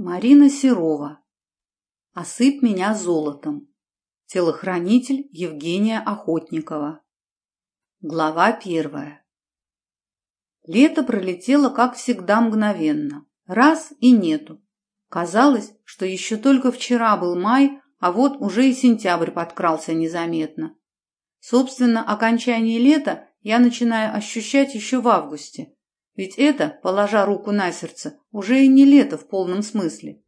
Марина Серова. Осыпь меня золотом. Телохранитель Евгения Охотникова. Глава первая. Лето пролетело, как всегда, мгновенно. Раз и нету. Казалось, что еще только вчера был май, а вот уже и сентябрь подкрался незаметно. Собственно, окончание лета я начинаю ощущать еще в августе, ведь это, положа руку на сердце, уже и не лето в полном смысле.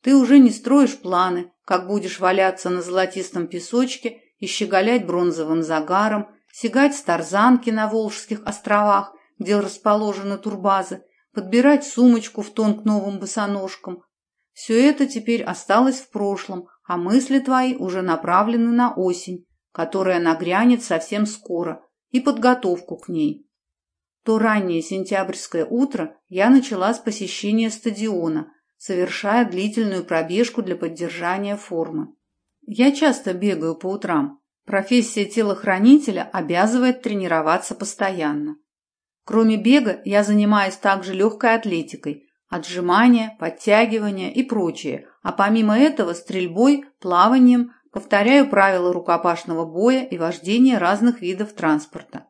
Ты уже не строишь планы, как будешь валяться на золотистом песочке и щеголять бронзовым загаром, сигать с тарзанки на Волжских островах, где расположены турбазы, подбирать сумочку в тон к новым босоножкам. Все это теперь осталось в прошлом, а мысли твои уже направлены на осень, которая нагрянет совсем скоро, и подготовку к ней то раннее сентябрьское утро я начала с посещения стадиона, совершая длительную пробежку для поддержания формы. Я часто бегаю по утрам. Профессия телохранителя обязывает тренироваться постоянно. Кроме бега, я занимаюсь также легкой атлетикой, отжимания, подтягивания и прочее, а помимо этого стрельбой, плаванием, повторяю правила рукопашного боя и вождения разных видов транспорта.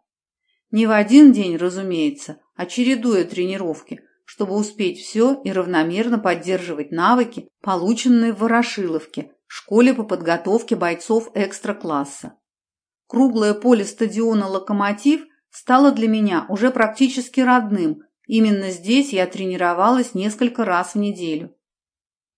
Не в один день, разумеется, а чередуя тренировки, чтобы успеть все и равномерно поддерживать навыки, полученные в Ворошиловке, школе по подготовке бойцов экстра-класса. Круглое поле стадиона «Локомотив» стало для меня уже практически родным. Именно здесь я тренировалась несколько раз в неделю.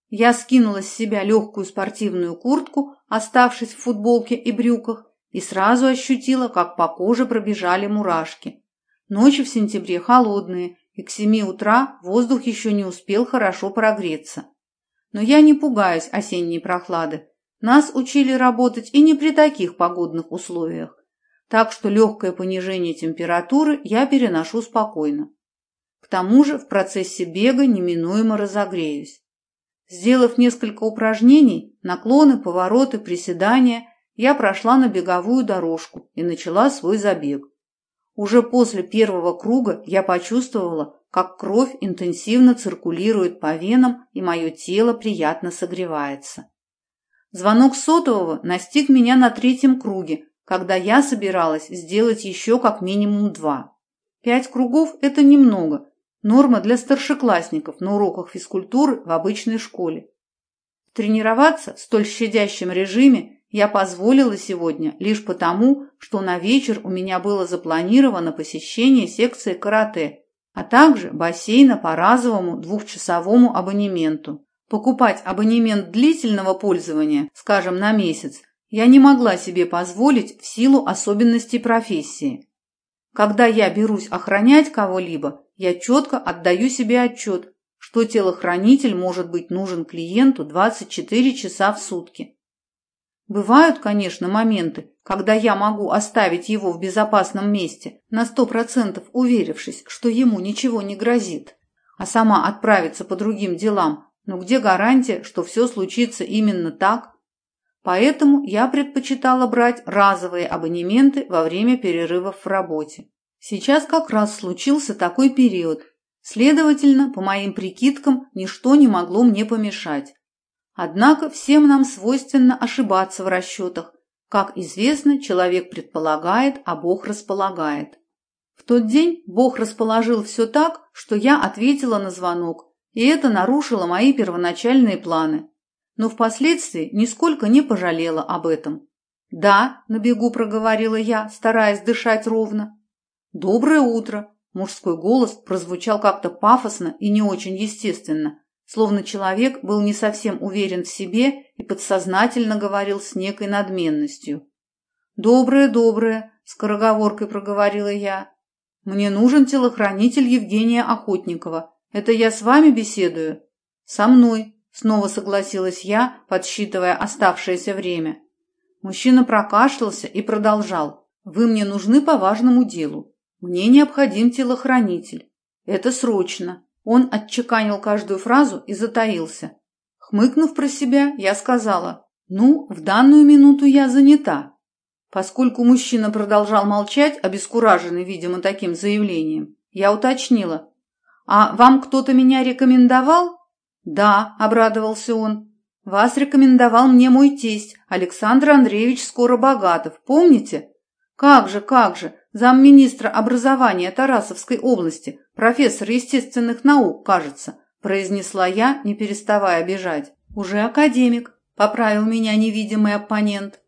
Я скинула с себя легкую спортивную куртку, оставшись в футболке и брюках, и сразу ощутила, как по коже пробежали мурашки. Ночи в сентябре холодные, и к семи утра воздух еще не успел хорошо прогреться. Но я не пугаюсь осенней прохлады. Нас учили работать и не при таких погодных условиях. Так что легкое понижение температуры я переношу спокойно. К тому же в процессе бега неминуемо разогреюсь. Сделав несколько упражнений, наклоны, повороты, приседания, я прошла на беговую дорожку и начала свой забег. Уже после первого круга я почувствовала, как кровь интенсивно циркулирует по венам и мое тело приятно согревается. Звонок сотового настиг меня на третьем круге, когда я собиралась сделать еще как минимум два. Пять кругов – это немного, норма для старшеклассников на уроках физкультуры в обычной школе. Тренироваться в столь щадящем режиме я позволила сегодня лишь потому, что на вечер у меня было запланировано посещение секции карате, а также бассейна по разовому двухчасовому абонементу. Покупать абонемент длительного пользования, скажем, на месяц, я не могла себе позволить в силу особенностей профессии. Когда я берусь охранять кого-либо, я четко отдаю себе отчет, что телохранитель может быть нужен клиенту 24 часа в сутки. Бывают, конечно, моменты, когда я могу оставить его в безопасном месте, на сто процентов уверившись, что ему ничего не грозит, а сама отправиться по другим делам, но где гарантия, что все случится именно так? Поэтому я предпочитала брать разовые абонементы во время перерывов в работе. Сейчас как раз случился такой период. Следовательно, по моим прикидкам, ничто не могло мне помешать. Однако всем нам свойственно ошибаться в расчетах. Как известно, человек предполагает, а Бог располагает. В тот день Бог расположил все так, что я ответила на звонок, и это нарушило мои первоначальные планы. Но впоследствии нисколько не пожалела об этом. «Да», – на бегу проговорила я, стараясь дышать ровно. «Доброе утро», – мужской голос прозвучал как-то пафосно и не очень естественно – словно человек был не совсем уверен в себе и подсознательно говорил с некой надменностью. «Доброе, доброе», — скороговоркой проговорила я. «Мне нужен телохранитель Евгения Охотникова. Это я с вами беседую?» «Со мной», — снова согласилась я, подсчитывая оставшееся время. Мужчина прокашлялся и продолжал. «Вы мне нужны по важному делу. Мне необходим телохранитель. Это срочно. Он отчеканил каждую фразу и затаился. Хмыкнув про себя, я сказала, «Ну, в данную минуту я занята». Поскольку мужчина продолжал молчать, обескураженный, видимо, таким заявлением, я уточнила, «А вам кто-то меня рекомендовал?» Да, обрадовался он. Вас рекомендовал мне мой тесть, Александр Андреевич Скоробогатов. Помните? Как же, как же, замминистра образования Тарасовской области, профессор естественных наук, кажется, произнесла я, не переставая бежать. Уже академик, поправил меня невидимый оппонент.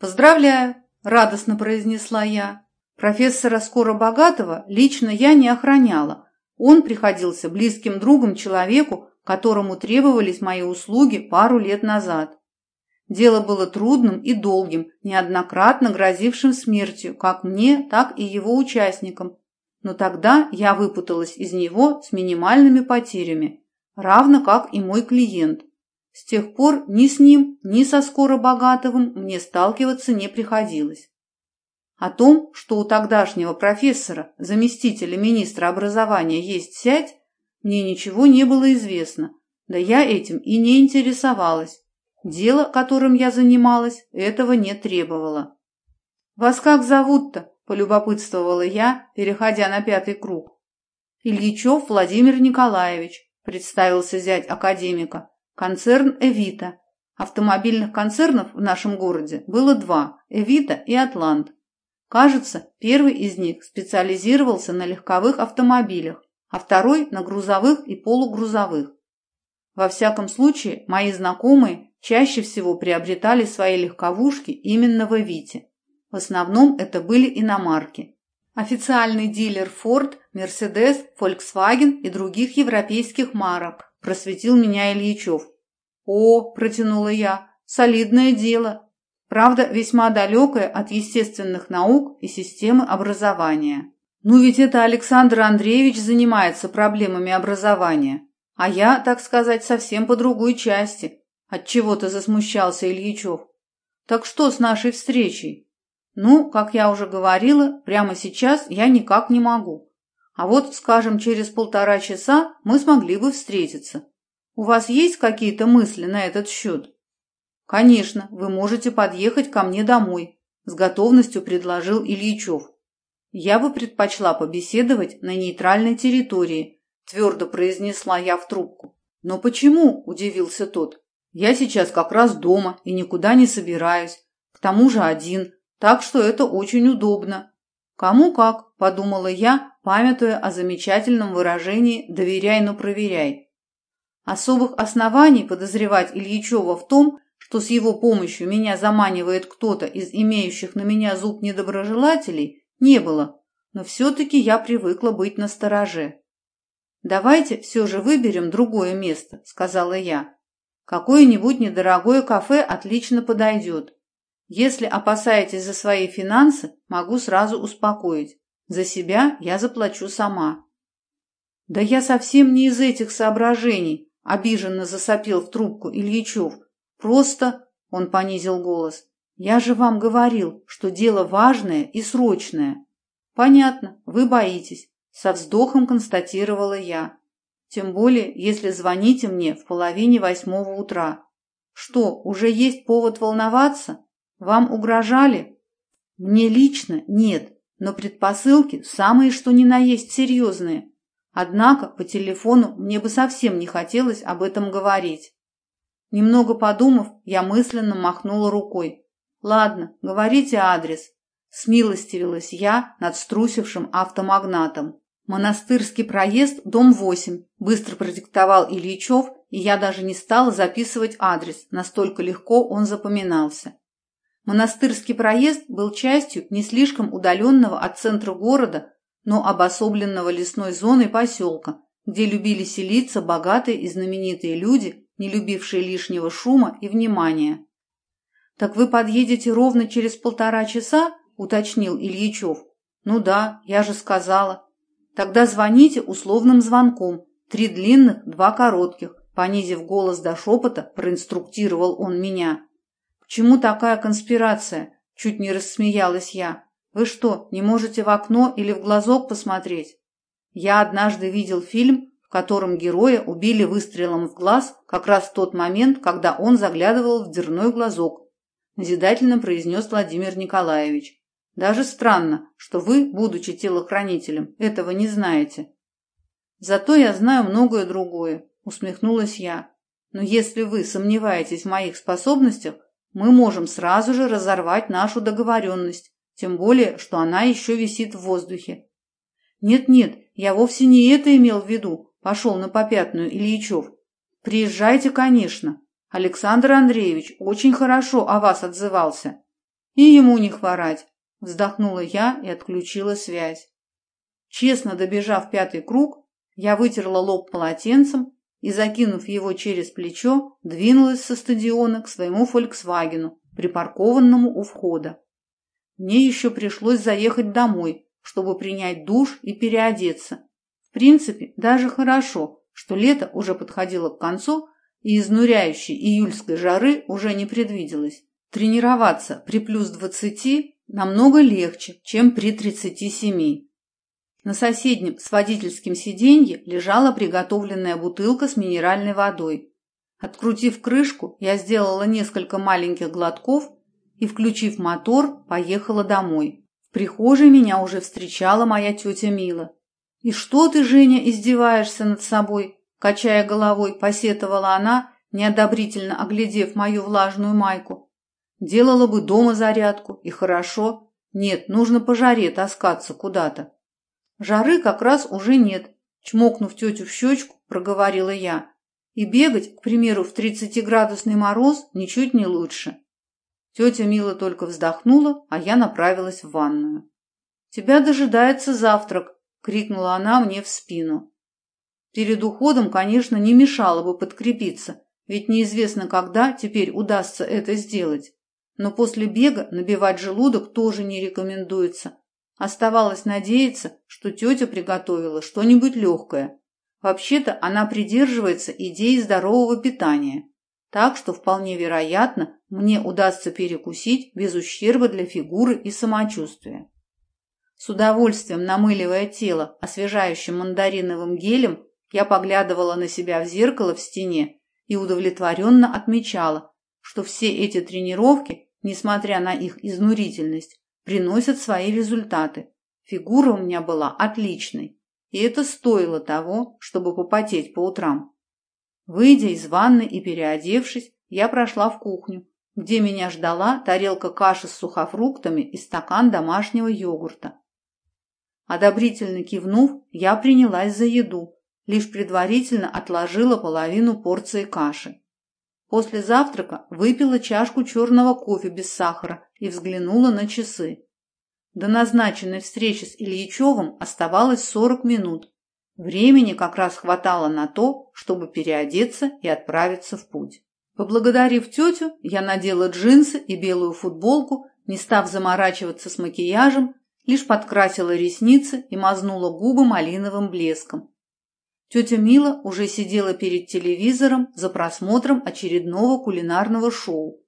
Поздравляю, радостно произнесла я. Профессора Скоробогатого лично я не охраняла. Он приходился близким другом человеку, которому требовались мои услуги пару лет назад. Дело было трудным и долгим, неоднократно грозившим смертью как мне, так и его участникам. Но тогда я выпуталась из него с минимальными потерями, равно как и мой клиент. С тех пор ни с ним, ни со Скоробогатовым мне сталкиваться не приходилось. О том, что у тогдашнего профессора, заместителя министра образования, есть сядь, мне ничего не было известно, да я этим и не интересовалась. Дело, которым я занималась, этого не требовало. «Вас как зовут-то?» – полюбопытствовала я, переходя на пятый круг. «Ильичев Владимир Николаевич», – представился зять академика. «Концерн «Эвита». Автомобильных концернов в нашем городе было два – «Эвита» и «Атлант». Кажется, первый из них специализировался на легковых автомобилях, а второй – на грузовых и полугрузовых. Во всяком случае, мои знакомые чаще всего приобретали свои легковушки именно в Эвите. В основном это были иномарки. Официальный дилер Ford, Mercedes, Volkswagen и других европейских марок, просветил меня Ильичев. «О», – протянула я, – «солидное дело. Правда, весьма далекое от естественных наук и системы образования». «Ну ведь это Александр Андреевич занимается проблемами образования, а я, так сказать, совсем по другой части», от чего то засмущался Ильичев. Так что с нашей встречей? Ну, как я уже говорила, прямо сейчас я никак не могу. А вот, скажем, через полтора часа мы смогли бы встретиться. У вас есть какие-то мысли на этот счет? Конечно, вы можете подъехать ко мне домой, с готовностью предложил Ильичев. Я бы предпочла побеседовать на нейтральной территории, твердо произнесла я в трубку. Но почему? удивился тот. Я сейчас как раз дома и никуда не собираюсь. К тому же один, так что это очень удобно. Кому как, подумала я, памятуя о замечательном выражении «доверяй, но проверяй». Особых оснований подозревать Ильичева в том, что с его помощью меня заманивает кто-то из имеющих на меня зуб недоброжелателей, не было, но все-таки я привыкла быть настороже. «Давайте все же выберем другое место», — сказала я. Какое-нибудь недорогое кафе отлично подойдет. Если опасаетесь за свои финансы, могу сразу успокоить. За себя я заплачу сама. Да я совсем не из этих соображений, обиженно засопел в трубку Ильичев. Просто, он понизил голос, я же вам говорил, что дело важное и срочное. Понятно, вы боитесь, со вздохом констатировала я. Тем более, если звоните мне в половине восьмого утра. Что, уже есть повод волноваться? Вам угрожали? Мне лично нет, но предпосылки самые что ни на есть серьезные. Однако по телефону мне бы совсем не хотелось об этом говорить. Немного подумав, я мысленно махнула рукой. «Ладно, говорите адрес», – смилостивилась я над струсившим автомагнатом. «Монастырский проезд, дом 8», – быстро продиктовал Ильичев, и я даже не стала записывать адрес, настолько легко он запоминался. Монастырский проезд был частью не слишком удаленного от центра города, но обособленного лесной зоной поселка, где любили селиться богатые и знаменитые люди, не любившие лишнего шума и внимания. «Так вы подъедете ровно через полтора часа?» – уточнил Ильичев. «Ну да, я же сказала. Тогда звоните условным звонком. Три длинных, два коротких. Понизив голос до шепота, проинструктировал он меня. «К чему такая конспирация?» Чуть не рассмеялась я. «Вы что, не можете в окно или в глазок посмотреть?» Я однажды видел фильм, в котором героя убили выстрелом в глаз как раз в тот момент, когда он заглядывал в дверной глазок. Назидательно произнес Владимир Николаевич. Даже странно, что вы, будучи телохранителем, этого не знаете. Зато я знаю многое другое, усмехнулась я. Но если вы сомневаетесь в моих способностях, мы можем сразу же разорвать нашу договоренность, тем более, что она еще висит в воздухе. Нет-нет, я вовсе не это имел в виду, пошел на попятную Ильичев. Приезжайте, конечно. Александр Андреевич очень хорошо о вас отзывался. И ему не хворать, вздохнула я и отключила связь. Честно добежав пятый круг, я вытерла лоб полотенцем и, закинув его через плечо, двинулась со стадиона к своему «Фольксвагену», припаркованному у входа. Мне еще пришлось заехать домой, чтобы принять душ и переодеться. В принципе, даже хорошо, что лето уже подходило к концу, и изнуряющей июльской жары уже не предвиделось. Тренироваться при плюс двадцати намного легче, чем при тридцати семи. На соседнем с водительским сиденье лежала приготовленная бутылка с минеральной водой. Открутив крышку, я сделала несколько маленьких глотков и, включив мотор, поехала домой. В прихожей меня уже встречала моя тетя Мила. «И что ты, Женя, издеваешься над собой?» Качая головой, посетовала она, неодобрительно оглядев мою влажную майку. «Делала бы дома зарядку, и хорошо. Нет, нужно по жаре таскаться куда-то. Жары как раз уже нет, чмокнув тетю в щечку, проговорила я. И бегать, к примеру, в тридцатиградусный мороз ничуть не лучше. Тетя Мила только вздохнула, а я направилась в ванную. «Тебя дожидается завтрак!» — крикнула она мне в спину. Перед уходом, конечно, не мешало бы подкрепиться, ведь неизвестно, когда теперь удастся это сделать. Но после бега набивать желудок тоже не рекомендуется, Оставалось надеяться, что тетя приготовила что-нибудь легкое. Вообще-то она придерживается идеи здорового питания, так что вполне вероятно, мне удастся перекусить без ущерба для фигуры и самочувствия. С удовольствием намыливая тело освежающим мандариновым гелем, я поглядывала на себя в зеркало в стене и удовлетворенно отмечала, что все эти тренировки, несмотря на их изнурительность, приносят свои результаты. Фигура у меня была отличной, и это стоило того, чтобы попотеть по утрам. Выйдя из ванны и переодевшись, я прошла в кухню, где меня ждала тарелка каши с сухофруктами и стакан домашнего йогурта. Одобрительно кивнув, я принялась за еду, лишь предварительно отложила половину порции каши. После завтрака выпила чашку черного кофе без сахара и взглянула на часы. До назначенной встречи с Ильичевым оставалось сорок минут. Времени как раз хватало на то, чтобы переодеться и отправиться в путь. Поблагодарив тетю, я надела джинсы и белую футболку, не став заморачиваться с макияжем, лишь подкрасила ресницы и мазнула губы малиновым блеском. Тетя Мила уже сидела перед телевизором за просмотром очередного кулинарного шоу.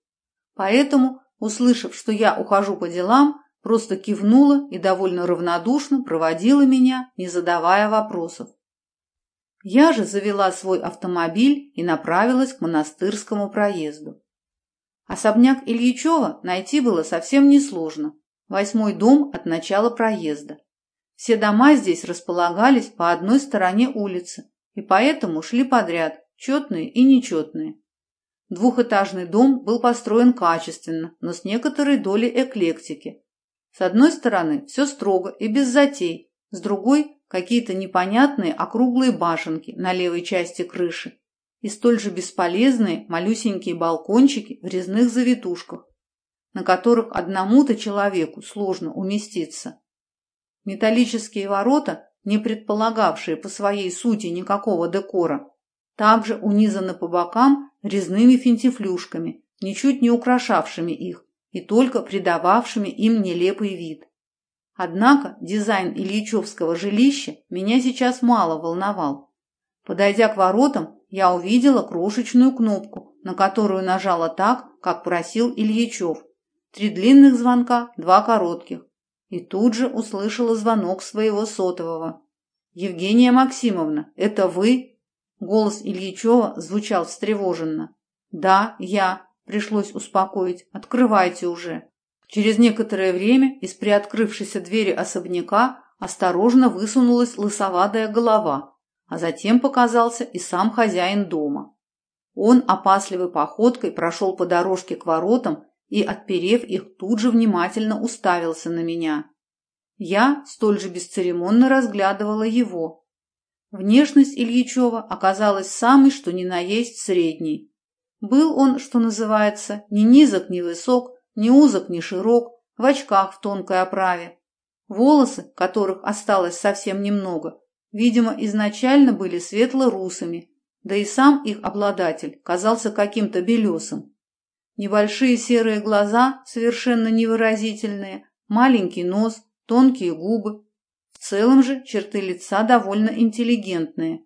Поэтому, услышав, что я ухожу по делам, просто кивнула и довольно равнодушно проводила меня, не задавая вопросов. Я же завела свой автомобиль и направилась к монастырскому проезду. Особняк Ильичева найти было совсем несложно. Восьмой дом от начала проезда. Все дома здесь располагались по одной стороне улицы, и поэтому шли подряд, четные и нечетные. Двухэтажный дом был построен качественно, но с некоторой долей эклектики. С одной стороны все строго и без затей, с другой – какие-то непонятные округлые башенки на левой части крыши и столь же бесполезные малюсенькие балкончики в резных завитушках, на которых одному-то человеку сложно уместиться. Металлические ворота, не предполагавшие по своей сути никакого декора, также унизаны по бокам резными финтифлюшками, ничуть не украшавшими их и только придававшими им нелепый вид. Однако дизайн Ильичевского жилища меня сейчас мало волновал. Подойдя к воротам, я увидела крошечную кнопку, на которую нажала так, как просил Ильичев. Три длинных звонка, два коротких и тут же услышала звонок своего сотового. «Евгения Максимовна, это вы?» Голос Ильичева звучал встревоженно. «Да, я», — пришлось успокоить, — «открывайте уже». Через некоторое время из приоткрывшейся двери особняка осторожно высунулась лысоватая голова, а затем показался и сам хозяин дома. Он опасливой походкой прошел по дорожке к воротам и, отперев их, тут же внимательно уставился на меня. Я столь же бесцеремонно разглядывала его. Внешность Ильичева оказалась самой, что ни на есть средней. Был он, что называется, ни низок, ни высок, ни узок, ни широк, в очках в тонкой оправе. Волосы, которых осталось совсем немного, видимо, изначально были светло-русыми, да и сам их обладатель казался каким-то белесым. Небольшие серые глаза, совершенно невыразительные, маленький нос, тонкие губы. В целом же черты лица довольно интеллигентные.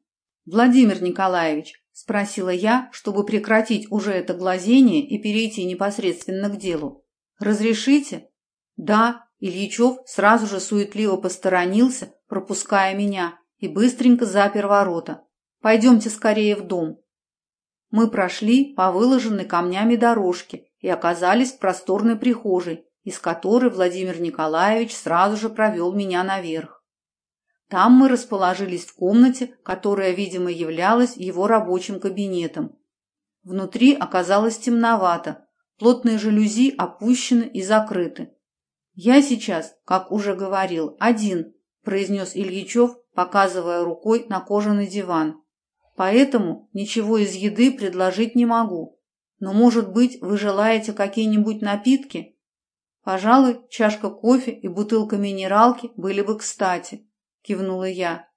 «Владимир Николаевич», – спросила я, чтобы прекратить уже это глазение и перейти непосредственно к делу. «Разрешите?» «Да», – Ильичев сразу же суетливо посторонился, пропуская меня, и быстренько запер ворота. «Пойдемте скорее в дом». Мы прошли по выложенной камнями дорожке и оказались в просторной прихожей, из которой Владимир Николаевич сразу же провел меня наверх. Там мы расположились в комнате, которая, видимо, являлась его рабочим кабинетом. Внутри оказалось темновато, плотные жалюзи опущены и закрыты. «Я сейчас, как уже говорил, один», – произнес Ильичев, показывая рукой на кожаный диван. «Поэтому ничего из еды предложить не могу. Но, может быть, вы желаете какие-нибудь напитки?» Пожалуй, чашка кофе и бутылка минералки были бы кстати, кивнула я.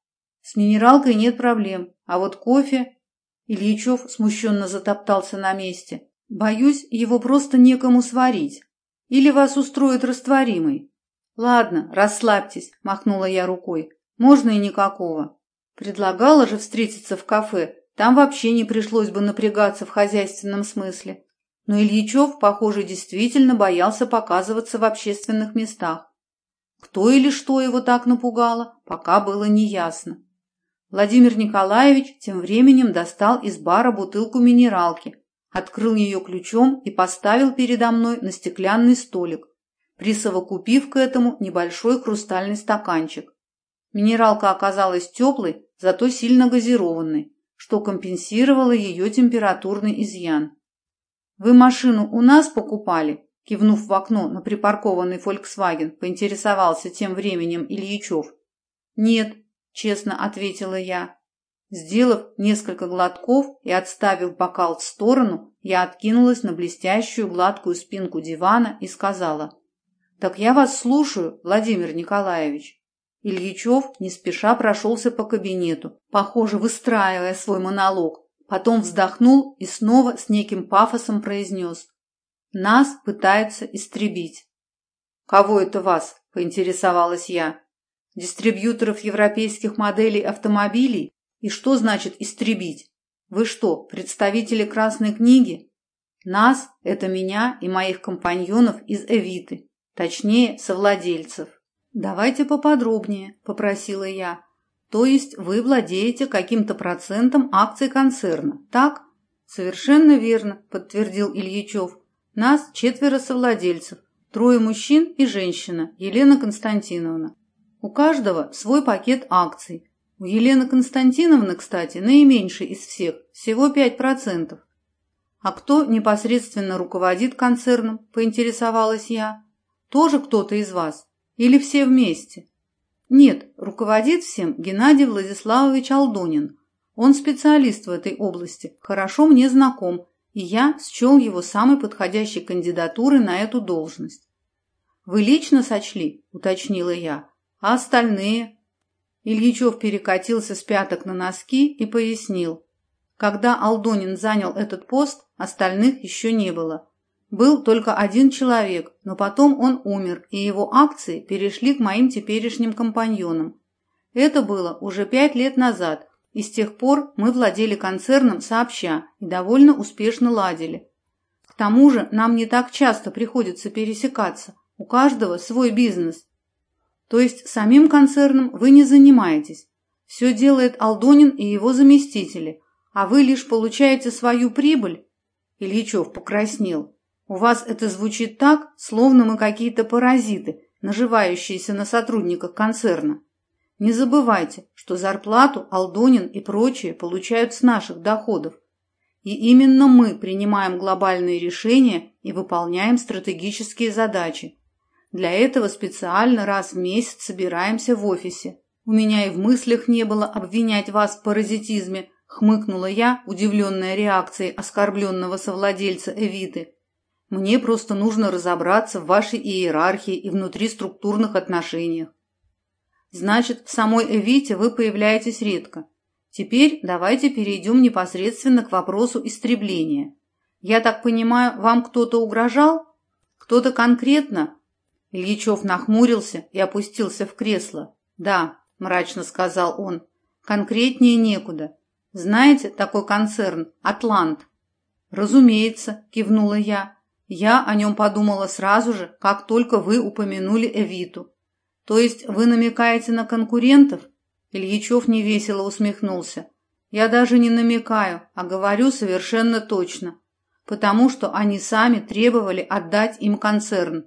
С минералкой нет проблем, а вот кофе... Ильичев смущенно затоптался на месте. Боюсь, его просто некому сварить. Или вас устроит растворимый. Ладно, расслабьтесь, махнула я рукой. Можно и никакого. Предлагала же встретиться в кафе. Там вообще не пришлось бы напрягаться в хозяйственном смысле. Но Ильичев, похоже, действительно боялся показываться в общественных местах. Кто или что его так напугало, пока было неясно. Владимир Николаевич тем временем достал из бара бутылку минералки, открыл ее ключом и поставил передо мной на стеклянный столик, присовокупив к этому небольшой хрустальный стаканчик. Минералка оказалась теплой, зато сильно газированной, что компенсировало ее температурный изъян. «Вы машину у нас покупали?» Кивнув в окно на припаркованный «Фольксваген», поинтересовался тем временем Ильичев. «Нет», – честно ответила я. Сделав несколько глотков и отставив бокал в сторону, я откинулась на блестящую гладкую спинку дивана и сказала. «Так я вас слушаю, Владимир Николаевич». Ильичев не спеша прошелся по кабинету, похоже, выстраивая свой монолог, Потом вздохнул и снова с неким пафосом произнес. «Нас пытаются истребить». «Кого это вас?» – поинтересовалась я. «Дистрибьюторов европейских моделей автомобилей? И что значит «истребить»? Вы что, представители Красной книги?» «Нас» – это меня и моих компаньонов из Эвиты, точнее, совладельцев. «Давайте поподробнее», – попросила я. То есть вы владеете каким-то процентом акций концерна, так? Совершенно верно, подтвердил Ильичев. Нас четверо совладельцев, трое мужчин и женщина, Елена Константиновна. У каждого свой пакет акций. У Елены Константиновны, кстати, наименьший из всех, всего 5%. А кто непосредственно руководит концерном, поинтересовалась я. Тоже кто-то из вас? Или все вместе? Нет, руководит всем Геннадий Владиславович Алдонин. Он специалист в этой области, хорошо мне знаком, и я счел его самой подходящей кандидатурой на эту должность. «Вы лично сочли?» – уточнила я. «А остальные?» Ильичев перекатился с пяток на носки и пояснил. Когда Алдонин занял этот пост, остальных еще не было. Был только один человек, но потом он умер, и его акции перешли к моим теперешним компаньонам. Это было уже пять лет назад, и с тех пор мы владели концерном сообща и довольно успешно ладили. К тому же нам не так часто приходится пересекаться, у каждого свой бизнес. То есть самим концерном вы не занимаетесь. Все делает Алдонин и его заместители, а вы лишь получаете свою прибыль. Ильичев покраснел. У вас это звучит так, словно мы какие-то паразиты, наживающиеся на сотрудниках концерна. Не забывайте, что зарплату Алдонин и прочие получают с наших доходов. И именно мы принимаем глобальные решения и выполняем стратегические задачи. Для этого специально раз в месяц собираемся в офисе. У меня и в мыслях не было обвинять вас в паразитизме, хмыкнула я, удивленная реакцией оскорбленного совладельца Эвиты. Мне просто нужно разобраться в вашей иерархии и внутри структурных отношениях. Значит, в самой Эвите вы появляетесь редко. Теперь давайте перейдем непосредственно к вопросу истребления. Я так понимаю, вам кто-то угрожал? Кто-то конкретно? Ильичев нахмурился и опустился в кресло. Да, мрачно сказал он. Конкретнее некуда. Знаете такой концерн Атлант? Разумеется, кивнула я. Я о нем подумала сразу же, как только вы упомянули Эвиту. То есть вы намекаете на конкурентов? Ильичев невесело усмехнулся. Я даже не намекаю, а говорю совершенно точно, потому что они сами требовали отдать им концерн.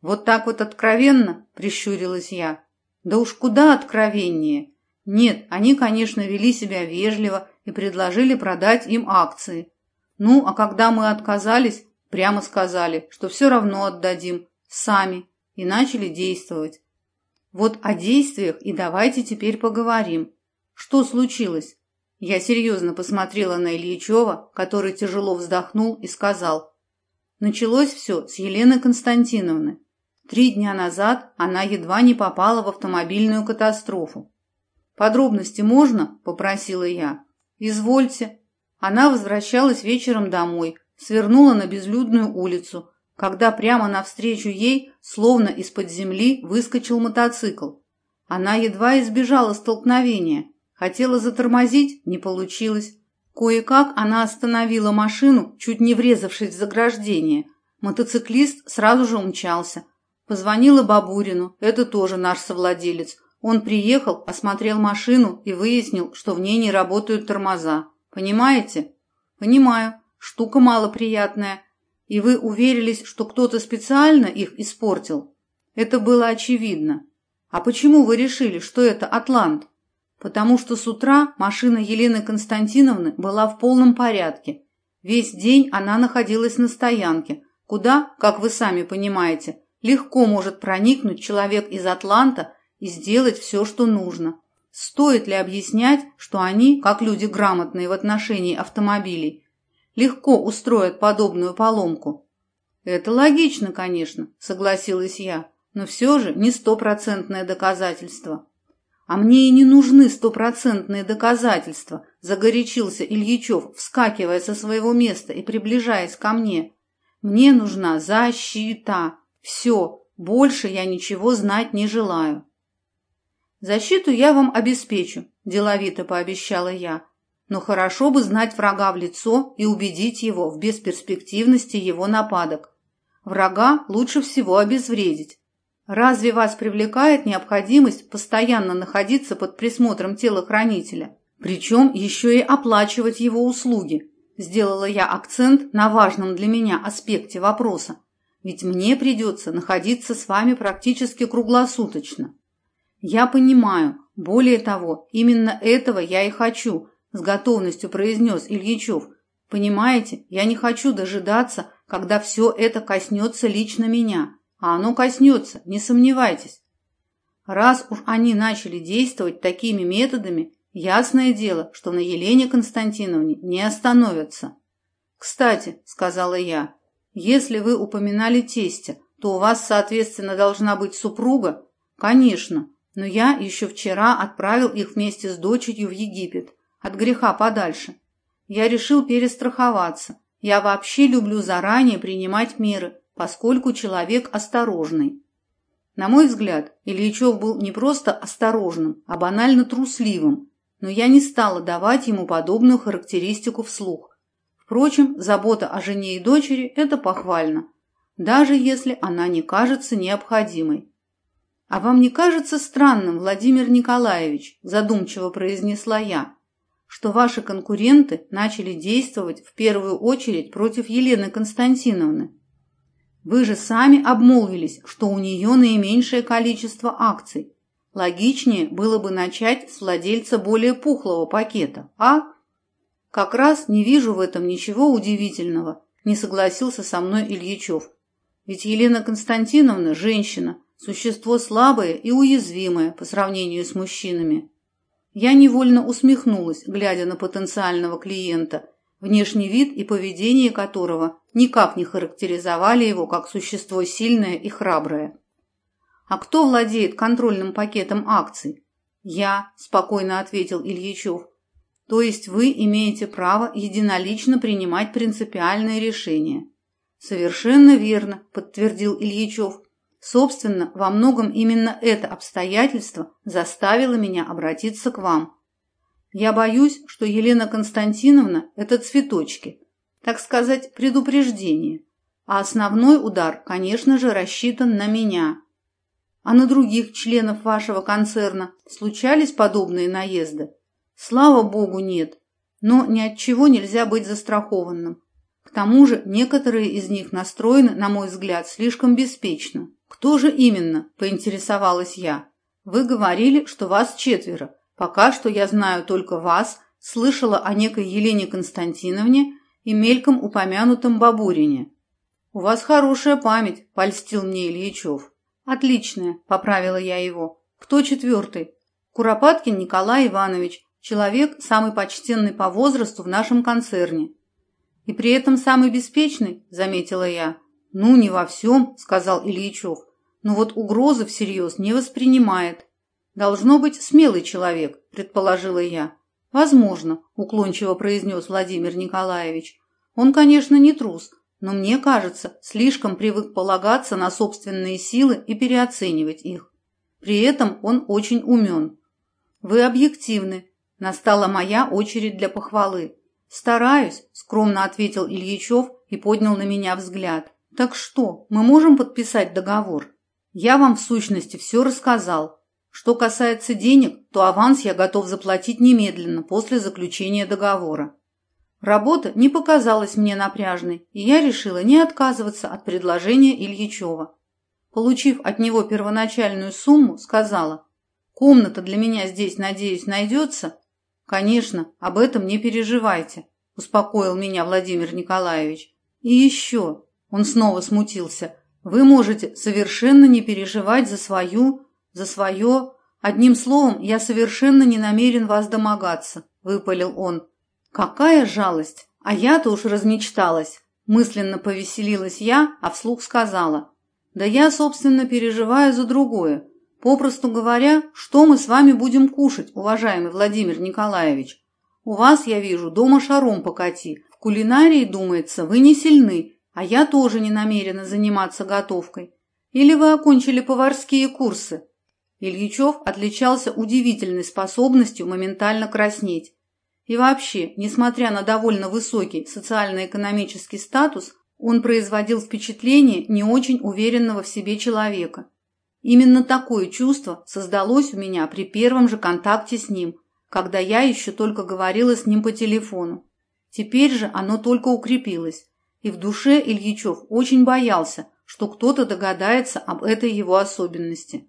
Вот так вот откровенно, прищурилась я. Да уж куда откровеннее. Нет, они, конечно, вели себя вежливо и предложили продать им акции. Ну, а когда мы отказались, прямо сказали, что все равно отдадим, сами, и начали действовать. Вот о действиях и давайте теперь поговорим. Что случилось? Я серьезно посмотрела на Ильичева, который тяжело вздохнул и сказал. Началось все с Елены Константиновны. Три дня назад она едва не попала в автомобильную катастрофу. «Подробности можно?» – попросила я. «Извольте». Она возвращалась вечером домой, свернула на безлюдную улицу, когда прямо навстречу ей, словно из-под земли, выскочил мотоцикл. Она едва избежала столкновения. Хотела затормозить, не получилось. Кое-как она остановила машину, чуть не врезавшись в заграждение. Мотоциклист сразу же умчался. Позвонила Бабурину, это тоже наш совладелец. Он приехал, осмотрел машину и выяснил, что в ней не работают тормоза. Понимаете? Понимаю. Штука малоприятная. И вы уверились, что кто-то специально их испортил? Это было очевидно. А почему вы решили, что это Атлант? Потому что с утра машина Елены Константиновны была в полном порядке. Весь день она находилась на стоянке, куда, как вы сами понимаете, легко может проникнуть человек из Атланта и сделать все, что нужно. Стоит ли объяснять, что они, как люди грамотные в отношении автомобилей, легко устроят подобную поломку. Это логично, конечно, согласилась я, но все же не стопроцентное доказательство. А мне и не нужны стопроцентные доказательства, загорячился Ильичев, вскакивая со своего места и приближаясь ко мне. Мне нужна защита. Все, больше я ничего знать не желаю. Защиту я вам обеспечу, деловито пообещала я но хорошо бы знать врага в лицо и убедить его в бесперспективности его нападок. Врага лучше всего обезвредить. Разве вас привлекает необходимость постоянно находиться под присмотром телохранителя, причем еще и оплачивать его услуги? Сделала я акцент на важном для меня аспекте вопроса. Ведь мне придется находиться с вами практически круглосуточно. Я понимаю, более того, именно этого я и хочу – с готовностью произнес Ильичев. Понимаете, я не хочу дожидаться, когда все это коснется лично меня. А оно коснется, не сомневайтесь. Раз уж они начали действовать такими методами, ясное дело, что на Елене Константиновне не остановятся. Кстати, сказала я, если вы упоминали тестя, то у вас, соответственно, должна быть супруга? Конечно, но я еще вчера отправил их вместе с дочерью в Египет от греха подальше. Я решил перестраховаться. Я вообще люблю заранее принимать меры, поскольку человек осторожный. На мой взгляд, Ильичев был не просто осторожным, а банально трусливым, но я не стала давать ему подобную характеристику вслух. Впрочем, забота о жене и дочери – это похвально, даже если она не кажется необходимой. «А вам не кажется странным, Владимир Николаевич?» – задумчиво произнесла я что ваши конкуренты начали действовать в первую очередь против Елены Константиновны. Вы же сами обмолвились, что у нее наименьшее количество акций. Логичнее было бы начать с владельца более пухлого пакета, а? Как раз не вижу в этом ничего удивительного, не согласился со мной Ильичев. Ведь Елена Константиновна – женщина, существо слабое и уязвимое по сравнению с мужчинами. Я невольно усмехнулась, глядя на потенциального клиента, внешний вид и поведение которого никак не характеризовали его как существо сильное и храброе. «А кто владеет контрольным пакетом акций?» «Я», – спокойно ответил Ильичев. «То есть вы имеете право единолично принимать принципиальные решения?» «Совершенно верно», – подтвердил Ильичев. «Собственно, во многом именно это обстоятельство заставило меня обратиться к вам. Я боюсь, что Елена Константиновна – это цветочки, так сказать, предупреждение, а основной удар, конечно же, рассчитан на меня. А на других членов вашего концерна случались подобные наезды? Слава богу, нет, но ни от чего нельзя быть застрахованным. К тому же некоторые из них настроены, на мой взгляд, слишком беспечно. Кто же именно, поинтересовалась я. Вы говорили, что вас четверо. Пока что я знаю только вас, слышала о некой Елене Константиновне и мельком упомянутом Бабурине. У вас хорошая память, польстил мне Ильичев. Отличная, поправила я его. Кто четвертый? Куропаткин Николай Иванович, человек, самый почтенный по возрасту в нашем концерне. И при этом самый беспечный, заметила я. Ну, не во всем, сказал Ильичев. Но вот угрозы всерьез не воспринимает. Должно быть смелый человек, предположила я. Возможно, уклончиво произнес Владимир Николаевич. Он, конечно, не трус, но мне кажется, слишком привык полагаться на собственные силы и переоценивать их. При этом он очень умен. Вы объективны. Настала моя очередь для похвалы. «Стараюсь», – скромно ответил Ильичев и поднял на меня взгляд. «Так что, мы можем подписать договор?» «Я вам в сущности все рассказал. Что касается денег, то аванс я готов заплатить немедленно после заключения договора». Работа не показалась мне напряжной, и я решила не отказываться от предложения Ильичева. Получив от него первоначальную сумму, сказала, «Комната для меня здесь, надеюсь, найдется?» «Конечно, об этом не переживайте», – успокоил меня Владимир Николаевич. «И еще», – он снова смутился, – «вы можете совершенно не переживать за свою, за свое... Одним словом, я совершенно не намерен вас домогаться», – выпалил он. «Какая жалость! А я-то уж размечталась!» Мысленно повеселилась я, а вслух сказала. «Да я, собственно, переживаю за другое. Попросту говоря, что мы с вами будем кушать, уважаемый Владимир Николаевич? У вас, я вижу, дома шаром покати. В кулинарии, думается, вы не сильны, а я тоже не намерена заниматься готовкой. Или вы окончили поварские курсы?» Ильичев отличался удивительной способностью моментально краснеть. И вообще, несмотря на довольно высокий социально-экономический статус, он производил впечатление не очень уверенного в себе человека. Именно такое чувство создалось у меня при первом же контакте с ним, когда я еще только говорила с ним по телефону. Теперь же оно только укрепилось, и в душе Ильичев очень боялся, что кто-то догадается об этой его особенности.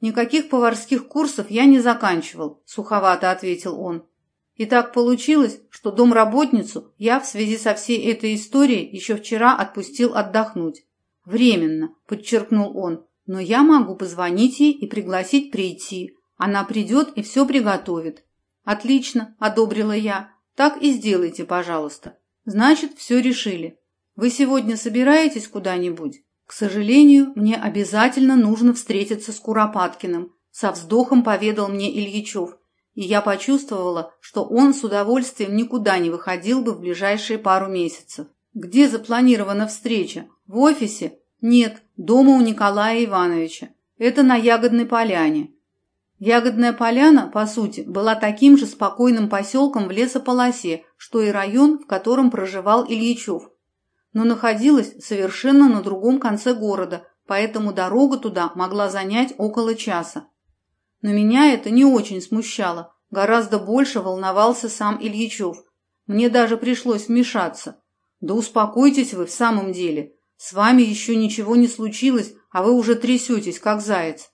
«Никаких поварских курсов я не заканчивал», – суховато ответил он. «И так получилось, что домработницу я в связи со всей этой историей еще вчера отпустил отдохнуть. Временно», – подчеркнул он, но я могу позвонить ей и пригласить прийти. Она придет и все приготовит. Отлично, одобрила я. Так и сделайте, пожалуйста. Значит, все решили. Вы сегодня собираетесь куда-нибудь? К сожалению, мне обязательно нужно встретиться с Куропаткиным, со вздохом поведал мне Ильичев, и я почувствовала, что он с удовольствием никуда не выходил бы в ближайшие пару месяцев. Где запланирована встреча? В офисе? Нет, дома у Николая Ивановича. Это на Ягодной поляне. Ягодная поляна, по сути, была таким же спокойным поселком в лесополосе, что и район, в котором проживал Ильичев. Но находилась совершенно на другом конце города, поэтому дорога туда могла занять около часа. Но меня это не очень смущало, гораздо больше волновался сам Ильичев. Мне даже пришлось вмешаться. «Да успокойтесь вы в самом деле. С вами еще ничего не случилось, а вы уже трясетесь, как заяц.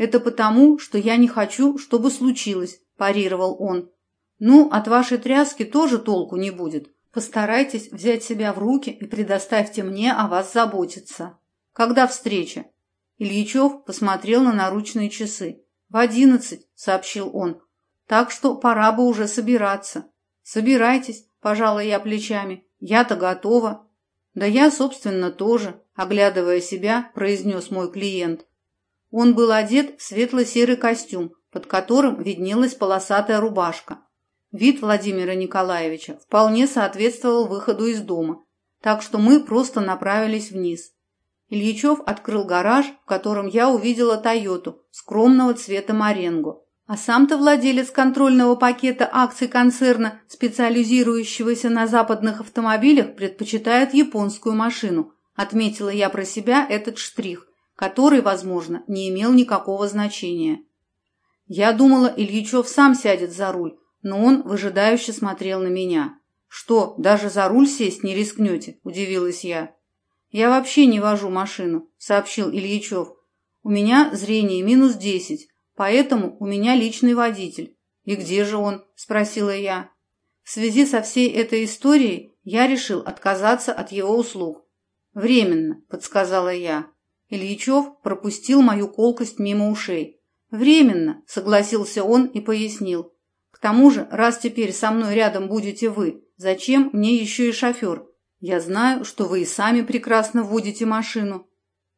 Это потому, что я не хочу, чтобы случилось, парировал он. Ну, от вашей тряски тоже толку не будет. Постарайтесь взять себя в руки и предоставьте мне о вас заботиться. Когда встреча? Ильичев посмотрел на наручные часы. В одиннадцать, сообщил он. Так что пора бы уже собираться. Собирайтесь, пожалуй, я плечами. Я-то готова. Да я, собственно, тоже, оглядывая себя, произнес мой клиент. Он был одет в светло-серый костюм, под которым виднелась полосатая рубашка. Вид Владимира Николаевича вполне соответствовал выходу из дома, так что мы просто направились вниз. Ильичев открыл гараж, в котором я увидела «Тойоту» скромного цвета Маренго. А сам-то владелец контрольного пакета акций концерна, специализирующегося на западных автомобилях, предпочитает японскую машину. Отметила я про себя этот штрих, который, возможно, не имел никакого значения. Я думала, Ильичев сам сядет за руль, но он выжидающе смотрел на меня. «Что, даже за руль сесть не рискнете?» – удивилась я. «Я вообще не вожу машину», – сообщил Ильичев. «У меня зрение минус десять, поэтому у меня личный водитель». «И где же он?» – спросила я. В связи со всей этой историей я решил отказаться от его услуг. «Временно», – подсказала я. Ильичев пропустил мою колкость мимо ушей. «Временно», — согласился он и пояснил. «К тому же, раз теперь со мной рядом будете вы, зачем мне еще и шофер? Я знаю, что вы и сами прекрасно водите машину».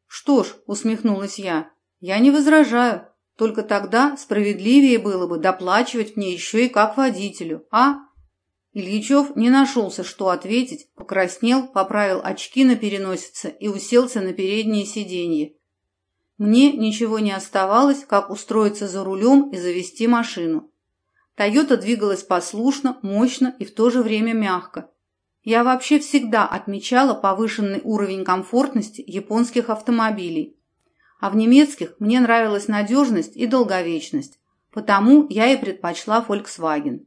«Что ж», — усмехнулась я, — «я не возражаю, только тогда справедливее было бы доплачивать мне еще и как водителю, а?» Ильичев не нашелся, что ответить, покраснел, поправил очки на переносице и уселся на переднее сиденье. Мне ничего не оставалось, как устроиться за рулем и завести машину. «Тойота» двигалась послушно, мощно и в то же время мягко. Я вообще всегда отмечала повышенный уровень комфортности японских автомобилей. А в немецких мне нравилась надежность и долговечность, потому я и предпочла Volkswagen.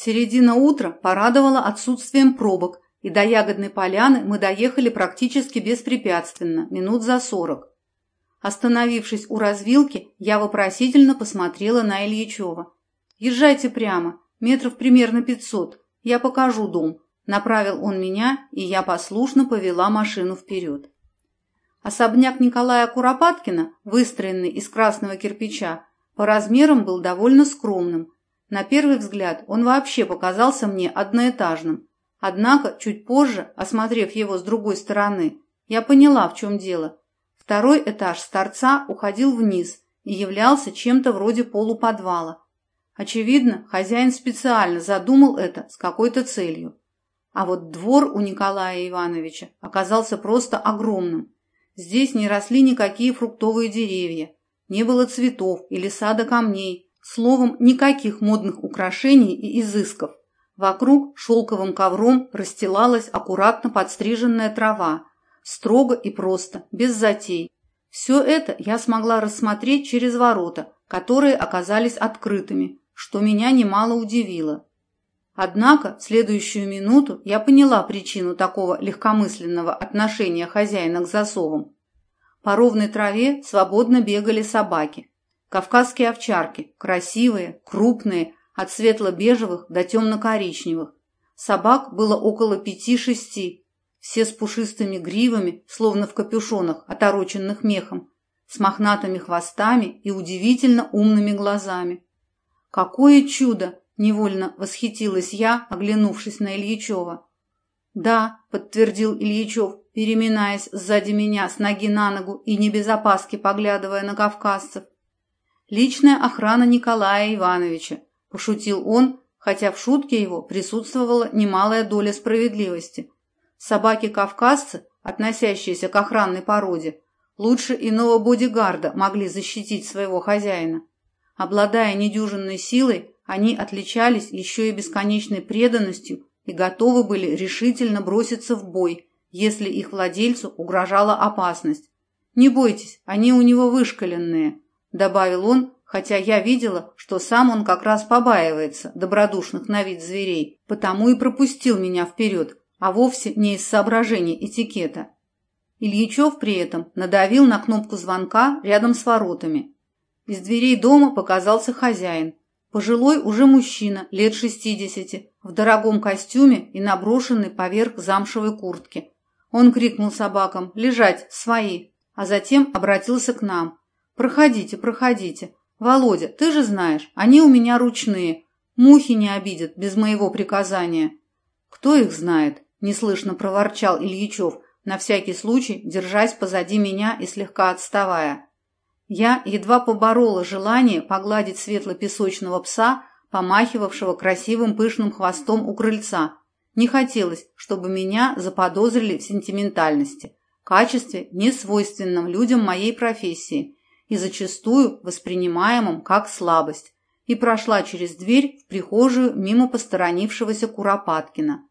Середина утра порадовала отсутствием пробок, и до Ягодной поляны мы доехали практически беспрепятственно, минут за сорок. Остановившись у развилки, я вопросительно посмотрела на Ильичева. «Езжайте прямо, метров примерно пятьсот, я покажу дом», Направил он меня, и я послушно повела машину вперед. Особняк Николая Куропаткина, выстроенный из красного кирпича, по размерам был довольно скромным, на первый взгляд он вообще показался мне одноэтажным. Однако, чуть позже, осмотрев его с другой стороны, я поняла, в чем дело. Второй этаж с торца уходил вниз и являлся чем-то вроде полуподвала. Очевидно, хозяин специально задумал это с какой-то целью. А вот двор у Николая Ивановича оказался просто огромным. Здесь не росли никакие фруктовые деревья, не было цветов или сада камней, Словом, никаких модных украшений и изысков. Вокруг шелковым ковром расстилалась аккуратно подстриженная трава, строго и просто, без затей. Все это я смогла рассмотреть через ворота, которые оказались открытыми, что меня немало удивило. Однако в следующую минуту я поняла причину такого легкомысленного отношения хозяина к засовам. По ровной траве свободно бегали собаки, Кавказские овчарки, красивые, крупные, от светло-бежевых до темно-коричневых. Собак было около пяти-шести, все с пушистыми гривами, словно в капюшонах, отороченных мехом, с мохнатыми хвостами и удивительно умными глазами. «Какое чудо!» – невольно восхитилась я, оглянувшись на Ильичева. «Да», – подтвердил Ильичев, переминаясь сзади меня с ноги на ногу и не без опаски поглядывая на кавказцев – Личная охрана Николая Ивановича, пошутил он, хотя в шутке его присутствовала немалая доля справедливости. Собаки-кавказцы, относящиеся к охранной породе, лучше иного бодигарда могли защитить своего хозяина. Обладая недюжинной силой, они отличались еще и бесконечной преданностью и готовы были решительно броситься в бой, если их владельцу угрожала опасность. Не бойтесь, они у него вышкаленные –— добавил он, хотя я видела, что сам он как раз побаивается добродушных на вид зверей, потому и пропустил меня вперед, а вовсе не из соображений этикета. Ильичев при этом надавил на кнопку звонка рядом с воротами. Из дверей дома показался хозяин. Пожилой уже мужчина, лет шестидесяти, в дорогом костюме и наброшенной поверх замшевой куртки. Он крикнул собакам «Лежать! Свои!», а затем обратился к нам. «Проходите, проходите. Володя, ты же знаешь, они у меня ручные. Мухи не обидят без моего приказания». «Кто их знает?» – неслышно проворчал Ильичев, на всякий случай держась позади меня и слегка отставая. Я едва поборола желание погладить светло-песочного пса, помахивавшего красивым пышным хвостом у крыльца. Не хотелось, чтобы меня заподозрили в сентиментальности, качестве, несвойственном людям моей профессии и зачастую воспринимаемом как слабость, и прошла через дверь в прихожую мимо посторонившегося Куропаткина.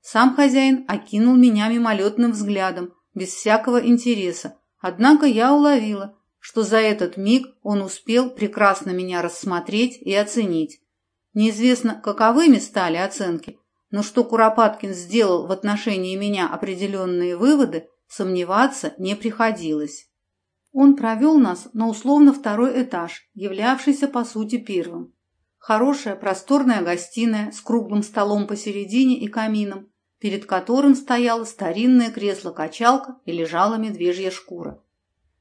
Сам хозяин окинул меня мимолетным взглядом, без всякого интереса, однако я уловила, что за этот миг он успел прекрасно меня рассмотреть и оценить. Неизвестно, каковыми стали оценки, но что Куропаткин сделал в отношении меня определенные выводы, сомневаться не приходилось. Он провел нас на условно второй этаж, являвшийся по сути первым. Хорошая просторная гостиная с круглым столом посередине и камином, перед которым стояло старинное кресло-качалка и лежала медвежья шкура.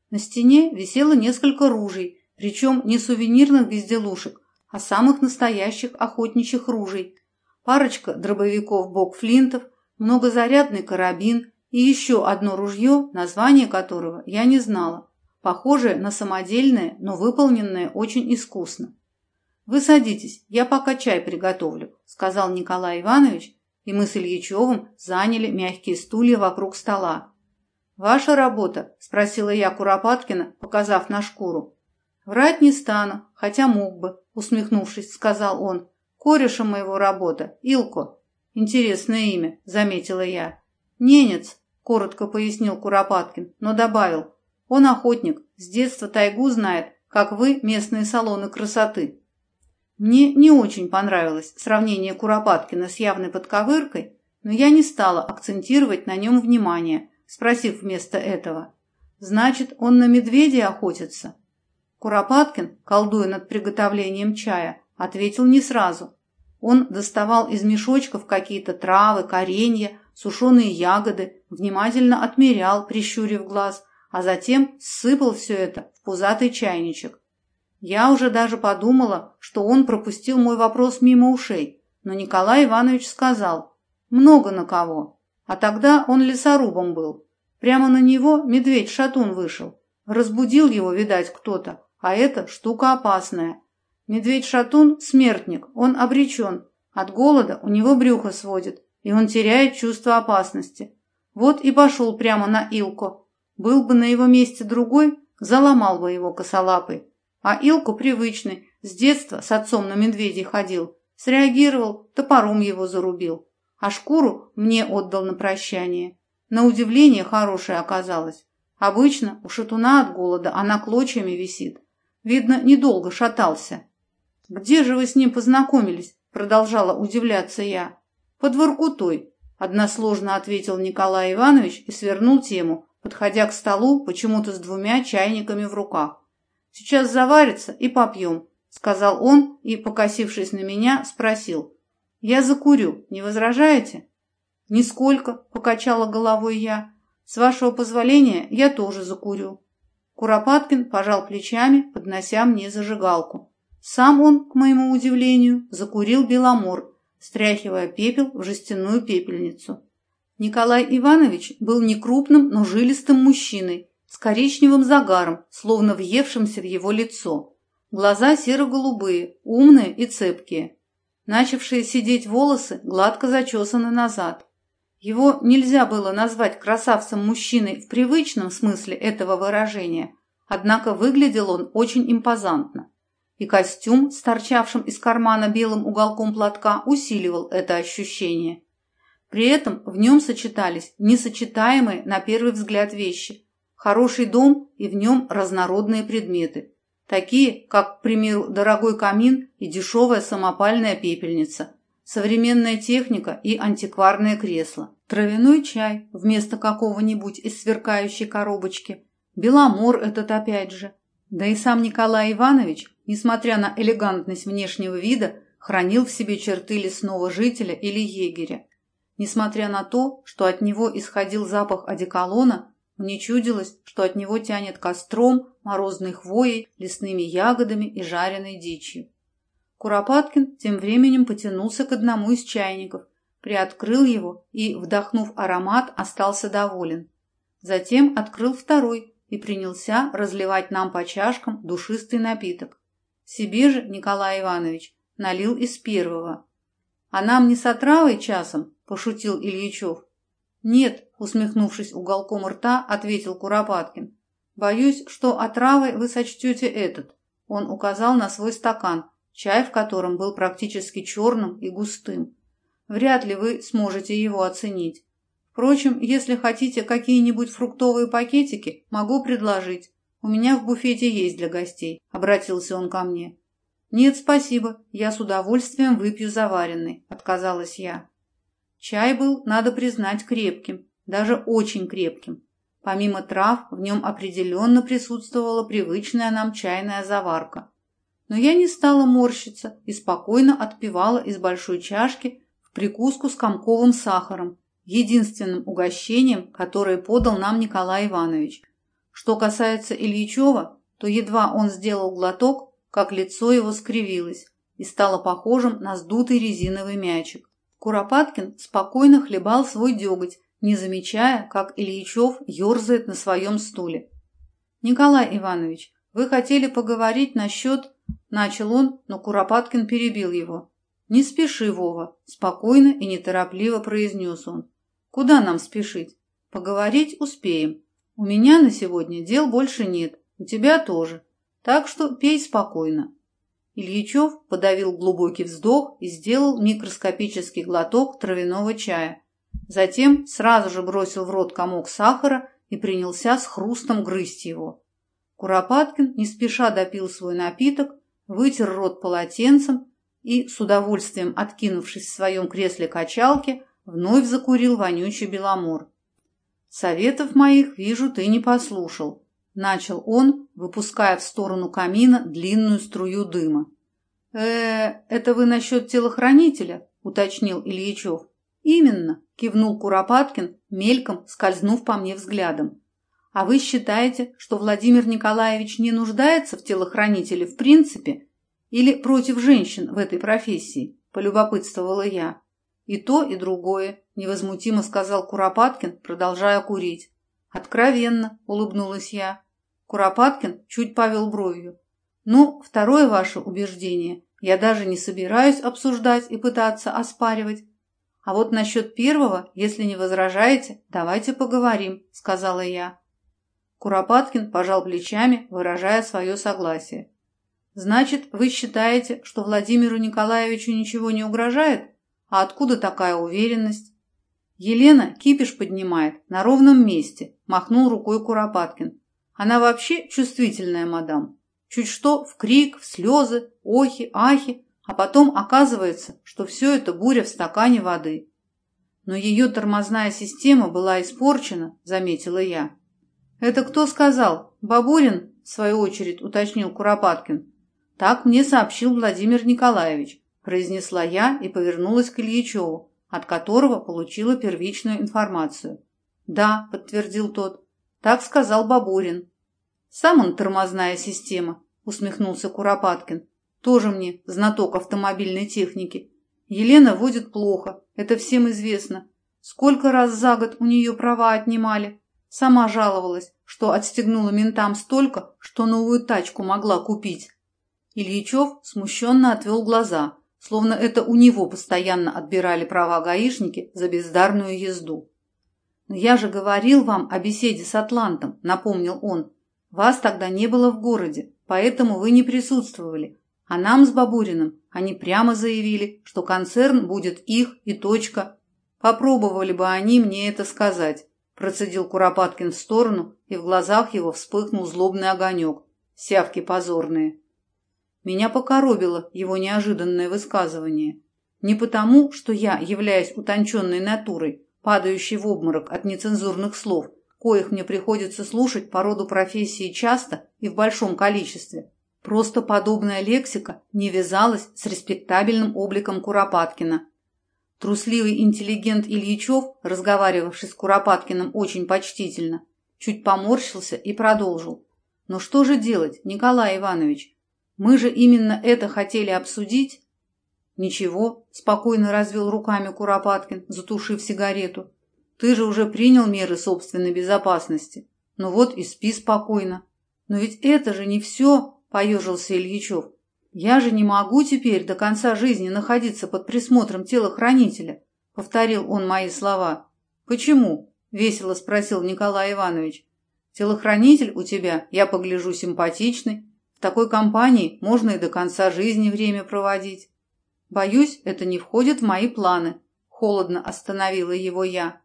На стене висело несколько ружей, причем не сувенирных безделушек, а самых настоящих охотничьих ружей. Парочка дробовиков бок-флинтов, многозарядный карабин и еще одно ружье, название которого я не знала, похожее на самодельное, но выполненное очень искусно. «Вы садитесь, я пока чай приготовлю», — сказал Николай Иванович, и мы с Ильичевым заняли мягкие стулья вокруг стола. «Ваша работа?» – спросила я Куропаткина, показав на шкуру. «Врать не стану, хотя мог бы», – усмехнувшись, сказал он. «Кореша моего работа, Илко». «Интересное имя», – заметила я. «Ненец», – коротко пояснил Куропаткин, но добавил. «Он охотник, с детства тайгу знает, как вы местные салоны красоты». Мне не очень понравилось сравнение Куропаткина с явной подковыркой, но я не стала акцентировать на нем внимание – спросив вместо этого. «Значит, он на медведя охотится?» Куропаткин, колдуя над приготовлением чая, ответил не сразу. Он доставал из мешочков какие-то травы, коренья, сушеные ягоды, внимательно отмерял, прищурив глаз, а затем сыпал все это в пузатый чайничек. Я уже даже подумала, что он пропустил мой вопрос мимо ушей, но Николай Иванович сказал «много на кого». А тогда он лесорубом был. Прямо на него медведь-шатун вышел. Разбудил его, видать, кто-то. А это штука опасная. Медведь-шатун – смертник, он обречен. От голода у него брюхо сводит, и он теряет чувство опасности. Вот и пошел прямо на Илко. Был бы на его месте другой, заломал бы его косолапый. А Илку привычный, с детства с отцом на медведей ходил. Среагировал, топором его зарубил а шкуру мне отдал на прощание. На удивление хорошая оказалась. Обычно у шатуна от голода она клочьями висит. Видно, недолго шатался. «Где же вы с ним познакомились?» – продолжала удивляться я. «Под Воркутой», – односложно ответил Николай Иванович и свернул тему, подходя к столу почему-то с двумя чайниками в руках. «Сейчас заварится и попьем», – сказал он и, покосившись на меня, спросил – я закурю, не возражаете? Нисколько, покачала головой я. С вашего позволения я тоже закурю. Куропаткин пожал плечами, поднося мне зажигалку. Сам он, к моему удивлению, закурил беломор, стряхивая пепел в жестяную пепельницу. Николай Иванович был не крупным, но жилистым мужчиной, с коричневым загаром, словно въевшимся в его лицо. Глаза серо-голубые, умные и цепкие. Начавшие сидеть волосы гладко зачесаны назад. Его нельзя было назвать красавцем-мужчиной в привычном смысле этого выражения, однако выглядел он очень импозантно. И костюм с торчавшим из кармана белым уголком платка усиливал это ощущение. При этом в нем сочетались несочетаемые на первый взгляд вещи. Хороший дом и в нем разнородные предметы – Такие, как, к примеру, дорогой камин и дешевая самопальная пепельница, современная техника и антикварное кресло, травяной чай вместо какого-нибудь из сверкающей коробочки, беломор этот опять же, Да и сам Николай Иванович, несмотря на элегантность внешнего вида, хранил в себе черты лесного жителя или егеря. Несмотря на то, что от него исходил запах одеколона, мне чудилось, что от него тянет костром, морозной хвоей, лесными ягодами и жареной дичью. Куропаткин тем временем потянулся к одному из чайников, приоткрыл его и, вдохнув аромат, остался доволен. Затем открыл второй и принялся разливать нам по чашкам душистый напиток. Себе же Николай Иванович налил из первого. «А нам не с отравой часом?» – пошутил Ильичев. «Нет», – усмехнувшись уголком рта, ответил Куропаткин. «Боюсь, что отравой вы сочтете этот». Он указал на свой стакан, чай в котором был практически черным и густым. Вряд ли вы сможете его оценить. Впрочем, если хотите какие-нибудь фруктовые пакетики, могу предложить. У меня в буфете есть для гостей», – обратился он ко мне. «Нет, спасибо, я с удовольствием выпью заваренный», – отказалась я. Чай был, надо признать, крепким, даже очень крепким. Помимо трав, в нем определенно присутствовала привычная нам чайная заварка. Но я не стала морщиться и спокойно отпивала из большой чашки в прикуску с комковым сахаром, единственным угощением, которое подал нам Николай Иванович. Что касается Ильичева, то едва он сделал глоток, как лицо его скривилось и стало похожим на сдутый резиновый мячик. Куропаткин спокойно хлебал свой деготь, не замечая, как Ильичев ерзает на своем стуле. «Николай Иванович, вы хотели поговорить насчет...» Начал он, но Куропаткин перебил его. «Не спеши, Вова», – спокойно и неторопливо произнес он. «Куда нам спешить? Поговорить успеем. У меня на сегодня дел больше нет, у тебя тоже. Так что пей спокойно. Ильичев подавил глубокий вздох и сделал микроскопический глоток травяного чая. Затем сразу же бросил в рот комок сахара и принялся с хрустом грызть его. Куропаткин не спеша допил свой напиток, вытер рот полотенцем и, с удовольствием откинувшись в своем кресле качалки, вновь закурил вонючий беломор. «Советов моих, вижу, ты не послушал», Начал он, выпуская в сторону камина длинную струю дыма. э это вы насчет телохранителя?» – уточнил Ильичев. «Именно», – кивнул Куропаткин, мельком скользнув по мне взглядом. «А вы считаете, что Владимир Николаевич не нуждается в телохранителе в принципе или против женщин в этой профессии?» – полюбопытствовала я. «И то, и другое», – невозмутимо сказал Куропаткин, продолжая курить. «Откровенно», – улыбнулась я. Куропаткин чуть повел бровью. «Ну, второе ваше убеждение я даже не собираюсь обсуждать и пытаться оспаривать. А вот насчет первого, если не возражаете, давайте поговорим», — сказала я. Куропаткин пожал плечами, выражая свое согласие. «Значит, вы считаете, что Владимиру Николаевичу ничего не угрожает? А откуда такая уверенность?» «Елена кипиш поднимает на ровном месте», — махнул рукой Куропаткин. Она вообще чувствительная мадам. Чуть что в крик, в слезы, охи, ахи, а потом оказывается, что все это буря в стакане воды. Но ее тормозная система была испорчена, заметила я. «Это кто сказал? Бабурин?» – в свою очередь уточнил Куропаткин. «Так мне сообщил Владимир Николаевич», – произнесла я и повернулась к Ильичеву, от которого получила первичную информацию. «Да», – подтвердил тот, так сказал Бабурин. Сам он тормозная система, усмехнулся Куропаткин. Тоже мне знаток автомобильной техники. Елена водит плохо, это всем известно. Сколько раз за год у нее права отнимали. Сама жаловалась, что отстегнула ментам столько, что новую тачку могла купить. Ильичев смущенно отвел глаза, словно это у него постоянно отбирали права гаишники за бездарную езду. «Но я же говорил вам о беседе с Атлантом», — напомнил он. «Вас тогда не было в городе, поэтому вы не присутствовали. А нам с Бабуриным они прямо заявили, что концерн будет их и точка. Попробовали бы они мне это сказать», — процедил Куропаткин в сторону, и в глазах его вспыхнул злобный огонек. Сявки позорные. Меня покоробило его неожиданное высказывание. Не потому, что я являюсь утонченной натурой, падающий в обморок от нецензурных слов, коих мне приходится слушать по роду профессии часто и в большом количестве. Просто подобная лексика не вязалась с респектабельным обликом Куропаткина. Трусливый интеллигент Ильичев, разговаривавший с Куропаткиным очень почтительно, чуть поморщился и продолжил. «Но что же делать, Николай Иванович? Мы же именно это хотели обсудить». «Ничего», – спокойно развел руками Куропаткин, затушив сигарету. «Ты же уже принял меры собственной безопасности. Ну вот и спи спокойно. Но ведь это же не все», – поежился Ильичев. «Я же не могу теперь до конца жизни находиться под присмотром телохранителя», – повторил он мои слова. «Почему?» – весело спросил Николай Иванович. «Телохранитель у тебя, я погляжу, симпатичный. В такой компании можно и до конца жизни время проводить». «Боюсь, это не входит в мои планы», – холодно остановила его я.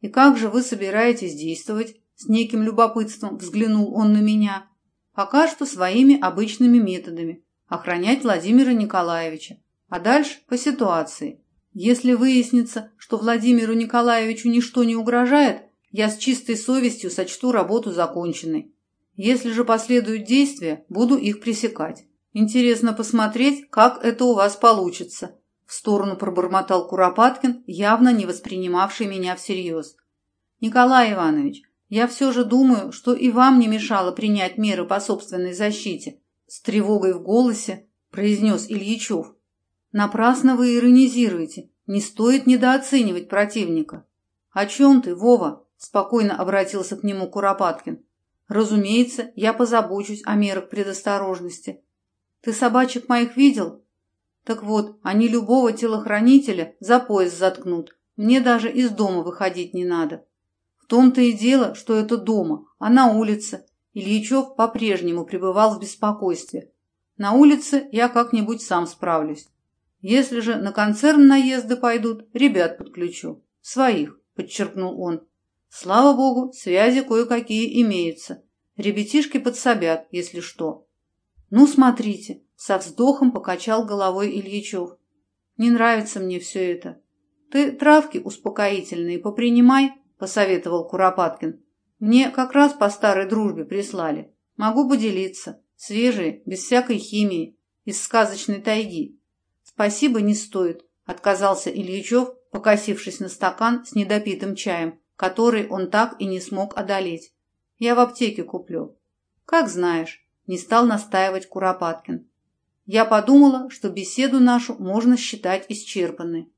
«И как же вы собираетесь действовать?» С неким любопытством взглянул он на меня. «Пока что своими обычными методами охранять Владимира Николаевича, а дальше по ситуации. Если выяснится, что Владимиру Николаевичу ничто не угрожает, я с чистой совестью сочту работу законченной. Если же последуют действия, буду их пресекать. Интересно посмотреть, как это у вас получится. В сторону пробормотал Куропаткин, явно не воспринимавший меня всерьез. Николай Иванович, я все же думаю, что и вам не мешало принять меры по собственной защите. С тревогой в голосе произнес Ильичев. Напрасно вы иронизируете. Не стоит недооценивать противника. О чем ты, Вова? Спокойно обратился к нему Куропаткин. Разумеется, я позабочусь о мерах предосторожности. Ты собачек моих видел? Так вот, они любого телохранителя за пояс заткнут. Мне даже из дома выходить не надо. В том-то и дело, что это дома, а на улице Ильичев по-прежнему пребывал в беспокойстве. На улице я как-нибудь сам справлюсь. Если же на концерн наезды пойдут, ребят подключу. Своих, подчеркнул он. Слава богу, связи кое-какие имеются. Ребятишки подсобят, если что. Ну, смотрите, со вздохом покачал головой Ильичев. Не нравится мне все это. Ты травки успокоительные попринимай, посоветовал Куропаткин. Мне как раз по старой дружбе прислали. Могу поделиться. Свежие, без всякой химии, из сказочной тайги. Спасибо не стоит, отказался Ильичев, покосившись на стакан с недопитым чаем, который он так и не смог одолеть. Я в аптеке куплю. Как знаешь, не стал настаивать Куропаткин. Я подумала, что беседу нашу можно считать исчерпанной.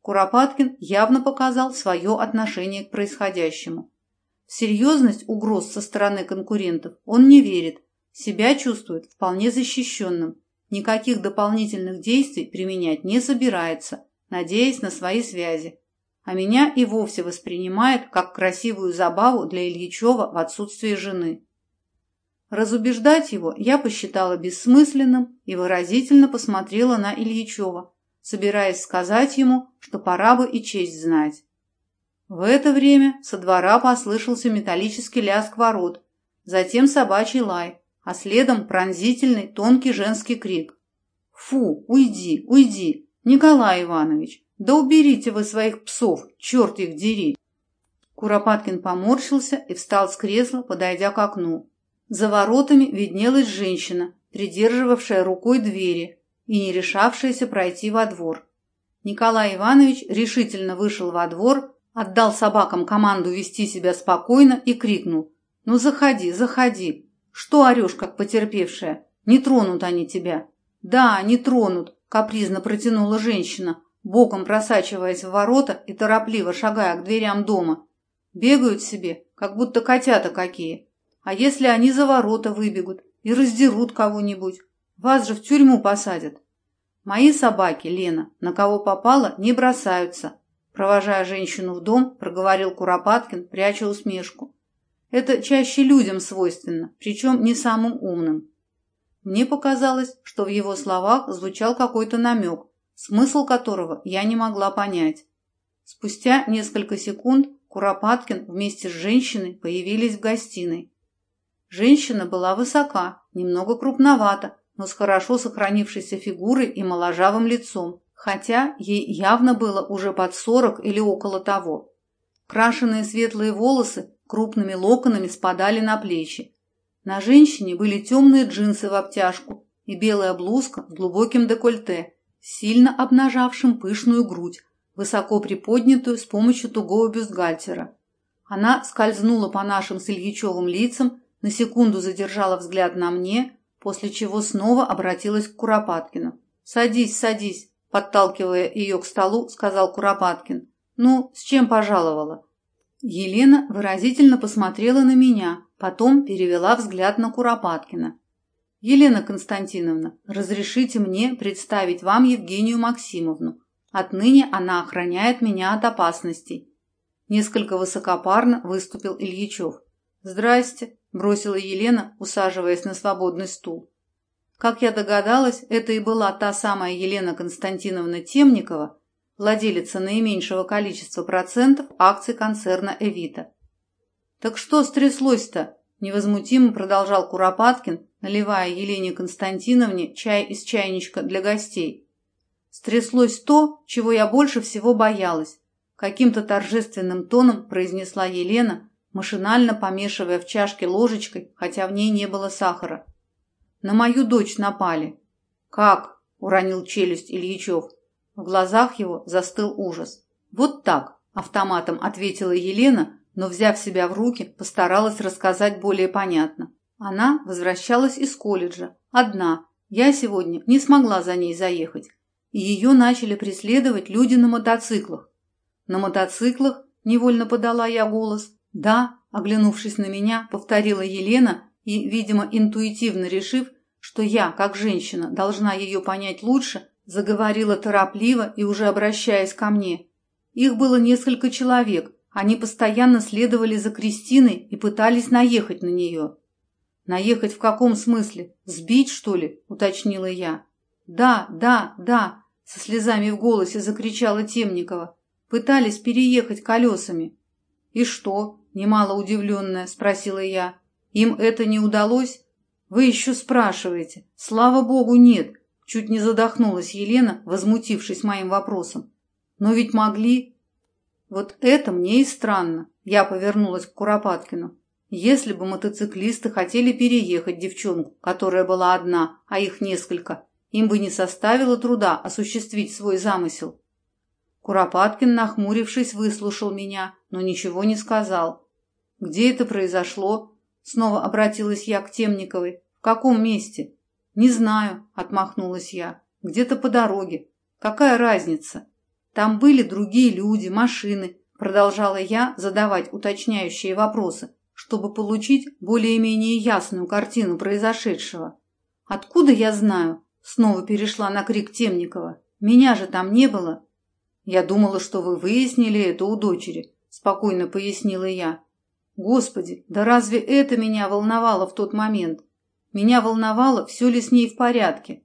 Куропаткин явно показал свое отношение к происходящему. В серьезность угроз со стороны конкурентов он не верит, себя чувствует вполне защищенным, никаких дополнительных действий применять не собирается, надеясь на свои связи. А меня и вовсе воспринимает как красивую забаву для Ильичева в отсутствии жены. Разубеждать его я посчитала бессмысленным и выразительно посмотрела на Ильичева, собираясь сказать ему, что пора бы и честь знать. В это время со двора послышался металлический лязг ворот, затем собачий лай, а следом пронзительный тонкий женский крик. «Фу, уйди, уйди! Николай Иванович, да уберите вы своих псов, черт их дери!» Куропаткин поморщился и встал с кресла, подойдя к окну. За воротами виднелась женщина, придерживавшая рукой двери и не решавшаяся пройти во двор. Николай Иванович решительно вышел во двор, Отдал собакам команду вести себя спокойно и крикнул. «Ну заходи, заходи! Что орешь, как потерпевшая? Не тронут они тебя!» «Да, не тронут!» – капризно протянула женщина, боком просачиваясь в ворота и торопливо шагая к дверям дома. Бегают себе, как будто котята какие. А если они за ворота выбегут и раздерут кого-нибудь? Вас же в тюрьму посадят. Мои собаки, Лена, на кого попало, не бросаются, Провожая женщину в дом, проговорил Куропаткин, пряча усмешку. Это чаще людям свойственно, причем не самым умным. Мне показалось, что в его словах звучал какой-то намек, смысл которого я не могла понять. Спустя несколько секунд Куропаткин вместе с женщиной появились в гостиной. Женщина была высока, немного крупновата, но с хорошо сохранившейся фигурой и моложавым лицом хотя ей явно было уже под сорок или около того. Крашеные светлые волосы крупными локонами спадали на плечи. На женщине были темные джинсы в обтяжку и белая блузка с глубоким декольте, сильно обнажавшим пышную грудь, высоко приподнятую с помощью тугого бюстгальтера. Она скользнула по нашим с Ильичевым лицам, на секунду задержала взгляд на мне, после чего снова обратилась к Куропаткину. «Садись, садись», – подталкивая ее к столу, сказал Куропаткин. «Ну, с чем пожаловала?» Елена выразительно посмотрела на меня, потом перевела взгляд на Куропаткина. «Елена Константиновна, разрешите мне представить вам Евгению Максимовну. Отныне она охраняет меня от опасностей». Несколько высокопарно выступил Ильичев. «Здрасте», – бросила Елена, усаживаясь на свободный стул. Как я догадалась, это и была та самая Елена Константиновна Темникова, владелица наименьшего количества процентов акций концерна «Эвита». «Так что стряслось-то?» – невозмутимо продолжал Куропаткин, наливая Елене Константиновне чай из чайничка для гостей. «Стряслось то, чего я больше всего боялась», – каким-то торжественным тоном произнесла Елена, машинально помешивая в чашке ложечкой, хотя в ней не было сахара. «На мою дочь напали». «Как?» – уронил челюсть Ильичев. В глазах его застыл ужас. «Вот так», – автоматом ответила Елена, но, взяв себя в руки, постаралась рассказать более понятно. Она возвращалась из колледжа, одна. Я сегодня не смогла за ней заехать. И ее начали преследовать люди на мотоциклах. На мотоциклах, невольно подала я голос. Да, оглянувшись на меня, повторила Елена и, видимо, интуитивно решив, что я, как женщина, должна ее понять лучше, заговорила торопливо и уже обращаясь ко мне. Их было несколько человек, они постоянно следовали за Кристиной и пытались наехать на нее. «Наехать в каком смысле? Сбить, что ли?» – уточнила я. «Да, да, да!» – со слезами в голосе закричала Темникова. «Пытались переехать колесами». «И что?» – немало удивленная спросила я. «Им это не удалось?» «Вы еще спрашиваете. Слава богу, нет!» Чуть не задохнулась Елена, возмутившись моим вопросом. «Но ведь могли...» «Вот это мне и странно», – я повернулась к Куропаткину. Если бы мотоциклисты хотели переехать девчонку, которая была одна, а их несколько, им бы не составило труда осуществить свой замысел. Куропаткин, нахмурившись, выслушал меня, но ничего не сказал. «Где это произошло?» Снова обратилась я к Темниковой. «В каком месте?» «Не знаю», — отмахнулась я. «Где-то по дороге. Какая разница? Там были другие люди, машины», — продолжала я задавать уточняющие вопросы чтобы получить более-менее ясную картину произошедшего. «Откуда я знаю?» — снова перешла на крик Темникова. «Меня же там не было». «Я думала, что вы выяснили это у дочери», — спокойно пояснила я. «Господи, да разве это меня волновало в тот момент? Меня волновало, все ли с ней в порядке».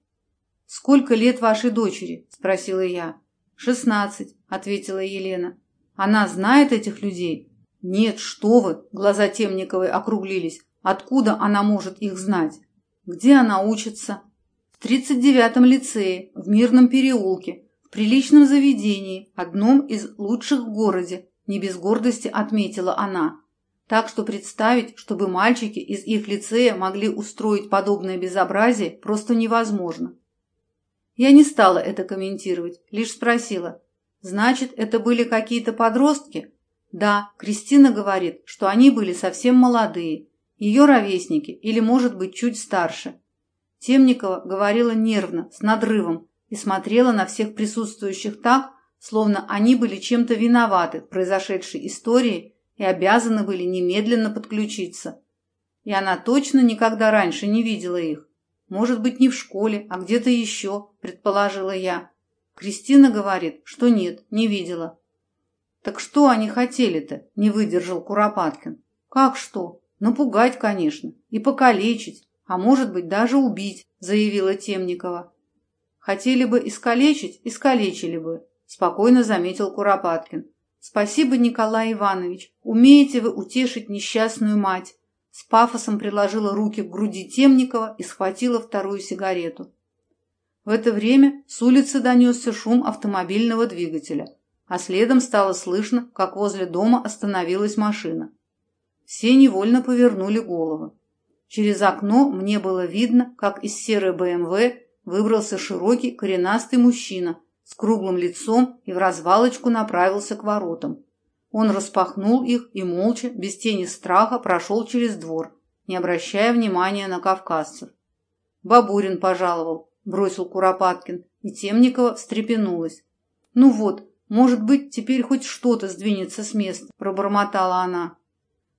«Сколько лет вашей дочери?» — спросила я. «Шестнадцать», — ответила Елена. «Она знает этих людей?» «Нет, что вы!» – глаза Темниковой округлились. «Откуда она может их знать? Где она учится?» «В тридцать девятом лицее, в Мирном переулке, приличном заведении, одном из лучших в городе», – не без гордости отметила она. Так что представить, чтобы мальчики из их лицея могли устроить подобное безобразие, просто невозможно. Я не стала это комментировать, лишь спросила. «Значит, это были какие-то подростки?» Да, Кристина говорит, что они были совсем молодые, ее ровесники или, может быть, чуть старше. Темникова говорила нервно, с надрывом, и смотрела на всех присутствующих так, словно они были чем-то виноваты в произошедшей истории и обязаны были немедленно подключиться. И она точно никогда раньше не видела их. Может быть, не в школе, а где-то еще, предположила я. Кристина говорит, что нет, не видела. «Так что они хотели-то?» – не выдержал Куропаткин. «Как что? Напугать, конечно, и покалечить, а может быть даже убить», – заявила Темникова. «Хотели бы искалечить, искалечили бы», – спокойно заметил Куропаткин. «Спасибо, Николай Иванович. Умеете вы утешить несчастную мать». С пафосом приложила руки к груди Темникова и схватила вторую сигарету. В это время с улицы донесся шум автомобильного двигателя – а следом стало слышно, как возле дома остановилась машина. Все невольно повернули головы. Через окно мне было видно, как из серой БМВ выбрался широкий коренастый мужчина с круглым лицом и в развалочку направился к воротам. Он распахнул их и молча, без тени страха, прошел через двор, не обращая внимания на кавказцев. «Бабурин пожаловал», — бросил Куропаткин, и Темникова встрепенулась. «Ну вот, может быть, теперь хоть что-то сдвинется с места», — пробормотала она.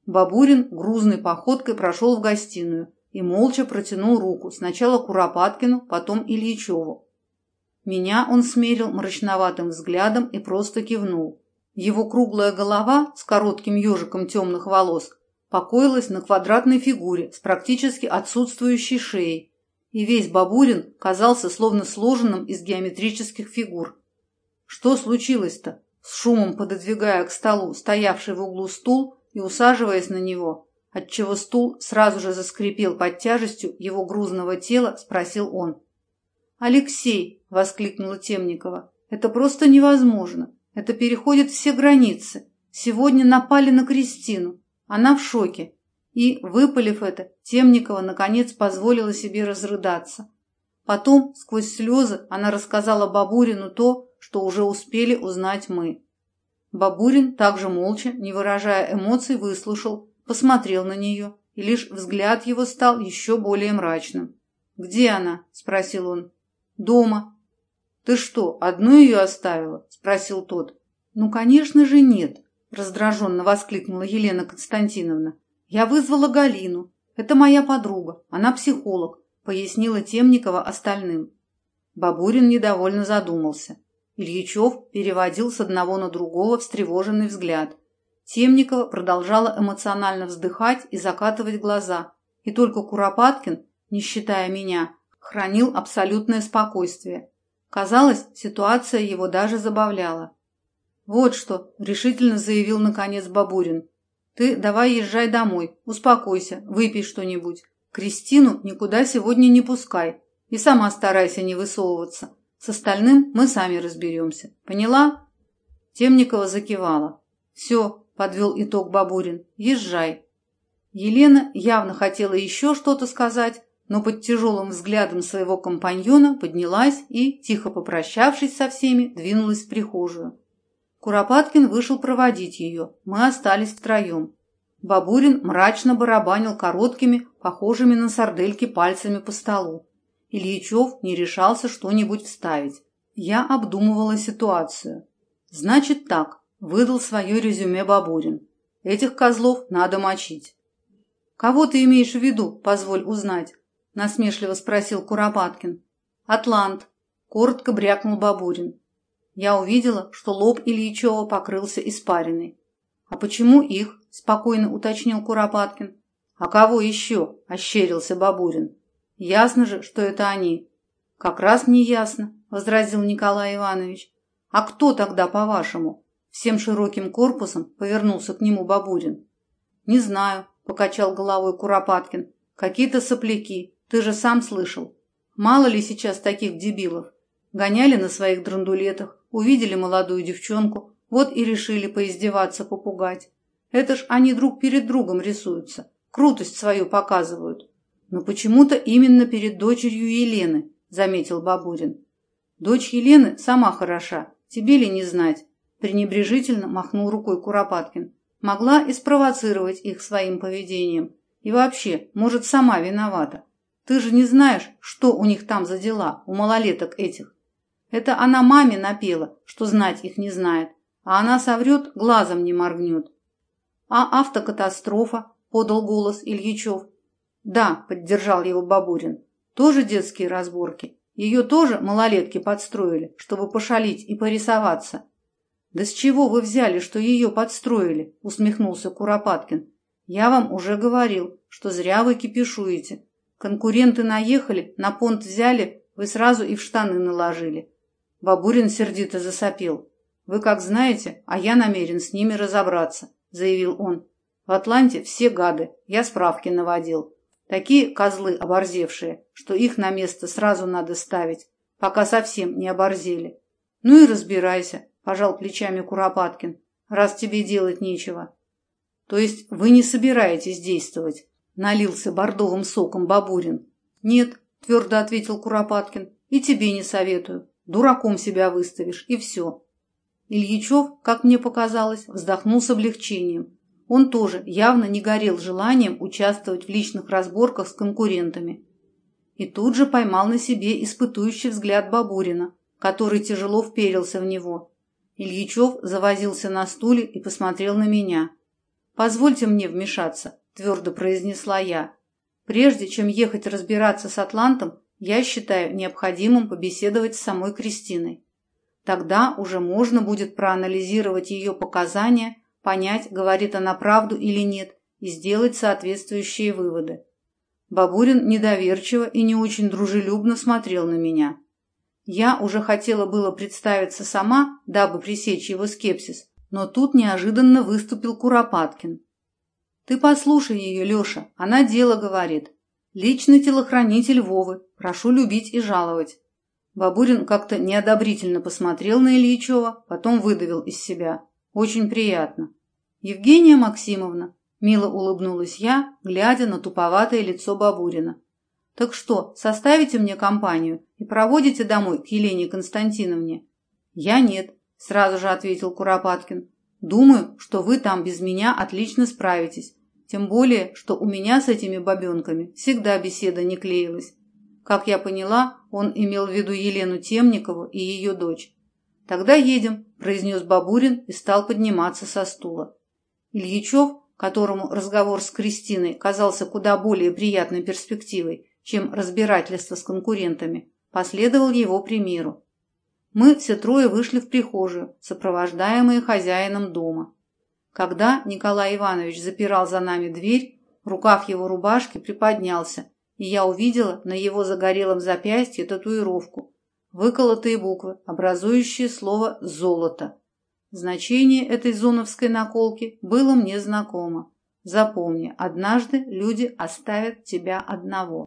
Бабурин грузной походкой прошел в гостиную и молча протянул руку сначала Куропаткину, потом Ильичеву. Меня он смерил мрачноватым взглядом и просто кивнул. Его круглая голова с коротким ежиком темных волос покоилась на квадратной фигуре с практически отсутствующей шеей, и весь Бабурин казался словно сложенным из геометрических фигур. Что случилось-то? С шумом пододвигая к столу стоявший в углу стул и усаживаясь на него, отчего стул сразу же заскрипел под тяжестью его грузного тела, спросил он. «Алексей!» — воскликнула Темникова. «Это просто невозможно. Это переходит все границы. Сегодня напали на Кристину. Она в шоке. И, выпалив это, Темникова наконец позволила себе разрыдаться. Потом, сквозь слезы, она рассказала Бабурину то, что уже успели узнать мы. Бабурин также молча, не выражая эмоций, выслушал, посмотрел на нее, и лишь взгляд его стал еще более мрачным. «Где она?» – спросил он. «Дома». «Ты что, одну ее оставила?» – спросил тот. «Ну, конечно же, нет», – раздраженно воскликнула Елена Константиновна. «Я вызвала Галину. Это моя подруга. Она психолог», – пояснила Темникова остальным. Бабурин недовольно задумался. Ильичев переводил с одного на другого встревоженный взгляд. Темникова продолжала эмоционально вздыхать и закатывать глаза, и только Куропаткин, не считая меня, хранил абсолютное спокойствие. Казалось, ситуация его даже забавляла. «Вот что», — решительно заявил наконец Бабурин. «Ты давай езжай домой, успокойся, выпей что-нибудь. Кристину никуда сегодня не пускай и сама старайся не высовываться. С остальным мы сами разберемся. Поняла?» Темникова закивала. «Все», — подвел итог Бабурин, — «езжай». Елена явно хотела еще что-то сказать, но под тяжелым взглядом своего компаньона поднялась и, тихо попрощавшись со всеми, двинулась в прихожую. Куропаткин вышел проводить ее. Мы остались втроем. Бабурин мрачно барабанил короткими, похожими на сардельки пальцами по столу. Ильичев не решался что-нибудь вставить. Я обдумывала ситуацию. Значит так, выдал свое резюме Бабурин. Этих козлов надо мочить. Кого ты имеешь в виду, позволь узнать? Насмешливо спросил Куропаткин. Атлант. Коротко брякнул Бабурин. Я увидела, что лоб Ильичева покрылся испариной. «А почему их?» – спокойно уточнил Куропаткин. «А кого еще?» – ощерился Бабурин. Ясно же, что это они. Как раз не ясно, возразил Николай Иванович. А кто тогда, по-вашему? Всем широким корпусом повернулся к нему Бабурин. Не знаю, покачал головой Куропаткин. Какие-то сопляки, ты же сам слышал. Мало ли сейчас таких дебилов. Гоняли на своих драндулетах, увидели молодую девчонку, вот и решили поиздеваться, попугать. Это ж они друг перед другом рисуются, крутость свою показывают. Но почему-то именно перед дочерью Елены, заметил Бабурин. Дочь Елены сама хороша, тебе ли не знать? Пренебрежительно махнул рукой Куропаткин. Могла и спровоцировать их своим поведением. И вообще, может, сама виновата. Ты же не знаешь, что у них там за дела, у малолеток этих. Это она маме напела, что знать их не знает, а она соврет, глазом не моргнет. А автокатастрофа, подал голос Ильичев, да, поддержал его Бабурин. Тоже детские разборки. Ее тоже малолетки подстроили, чтобы пошалить и порисоваться. Да с чего вы взяли, что ее подстроили? усмехнулся Куропаткин. Я вам уже говорил, что зря вы кипишуете. Конкуренты наехали, на понт взяли, вы сразу и в штаны наложили. Бабурин сердито засопел. Вы как знаете, а я намерен с ними разобраться, заявил он. В Атланте все гады, я справки наводил. Такие козлы оборзевшие, что их на место сразу надо ставить, пока совсем не оборзели. Ну и разбирайся, пожал плечами Куропаткин, раз тебе делать нечего. То есть вы не собираетесь действовать? Налился бордовым соком Бабурин. Нет, твердо ответил Куропаткин. И тебе не советую. Дураком себя выставишь, и все. Ильичев, как мне показалось, вздохнул с облегчением. Он тоже явно не горел желанием участвовать в личных разборках с конкурентами. И тут же поймал на себе испытующий взгляд Бабурина, который тяжело вперился в него. Ильичев завозился на стуле и посмотрел на меня. «Позвольте мне вмешаться», – твердо произнесла я. «Прежде чем ехать разбираться с Атлантом, я считаю необходимым побеседовать с самой Кристиной. Тогда уже можно будет проанализировать ее показания, понять, говорит она правду или нет, и сделать соответствующие выводы. Бабурин недоверчиво и не очень дружелюбно смотрел на меня. Я уже хотела было представиться сама, дабы пресечь его скепсис, но тут неожиданно выступил Куропаткин. «Ты послушай ее, Леша, она дело говорит. Личный телохранитель Вовы, прошу любить и жаловать. Бабурин как-то неодобрительно посмотрел на Ильичева, потом выдавил из себя. «Очень приятно». «Евгения Максимовна», – мило улыбнулась я, глядя на туповатое лицо Бабурина. «Так что, составите мне компанию и проводите домой к Елене Константиновне?» «Я нет», – сразу же ответил Куропаткин. «Думаю, что вы там без меня отлично справитесь. Тем более, что у меня с этими бабенками всегда беседа не клеилась. Как я поняла, он имел в виду Елену Темникову и ее дочь. «Тогда едем», – произнес Бабурин и стал подниматься со стула. Ильичев, которому разговор с Кристиной казался куда более приятной перспективой, чем разбирательство с конкурентами, последовал его примеру. Мы все трое вышли в прихожую, сопровождаемые хозяином дома. Когда Николай Иванович запирал за нами дверь, рукав его рубашки приподнялся, и я увидела на его загорелом запястье татуировку, выколотые буквы, образующие слово «золото». Значение этой зоновской наколки было мне знакомо. Запомни, однажды люди оставят тебя одного.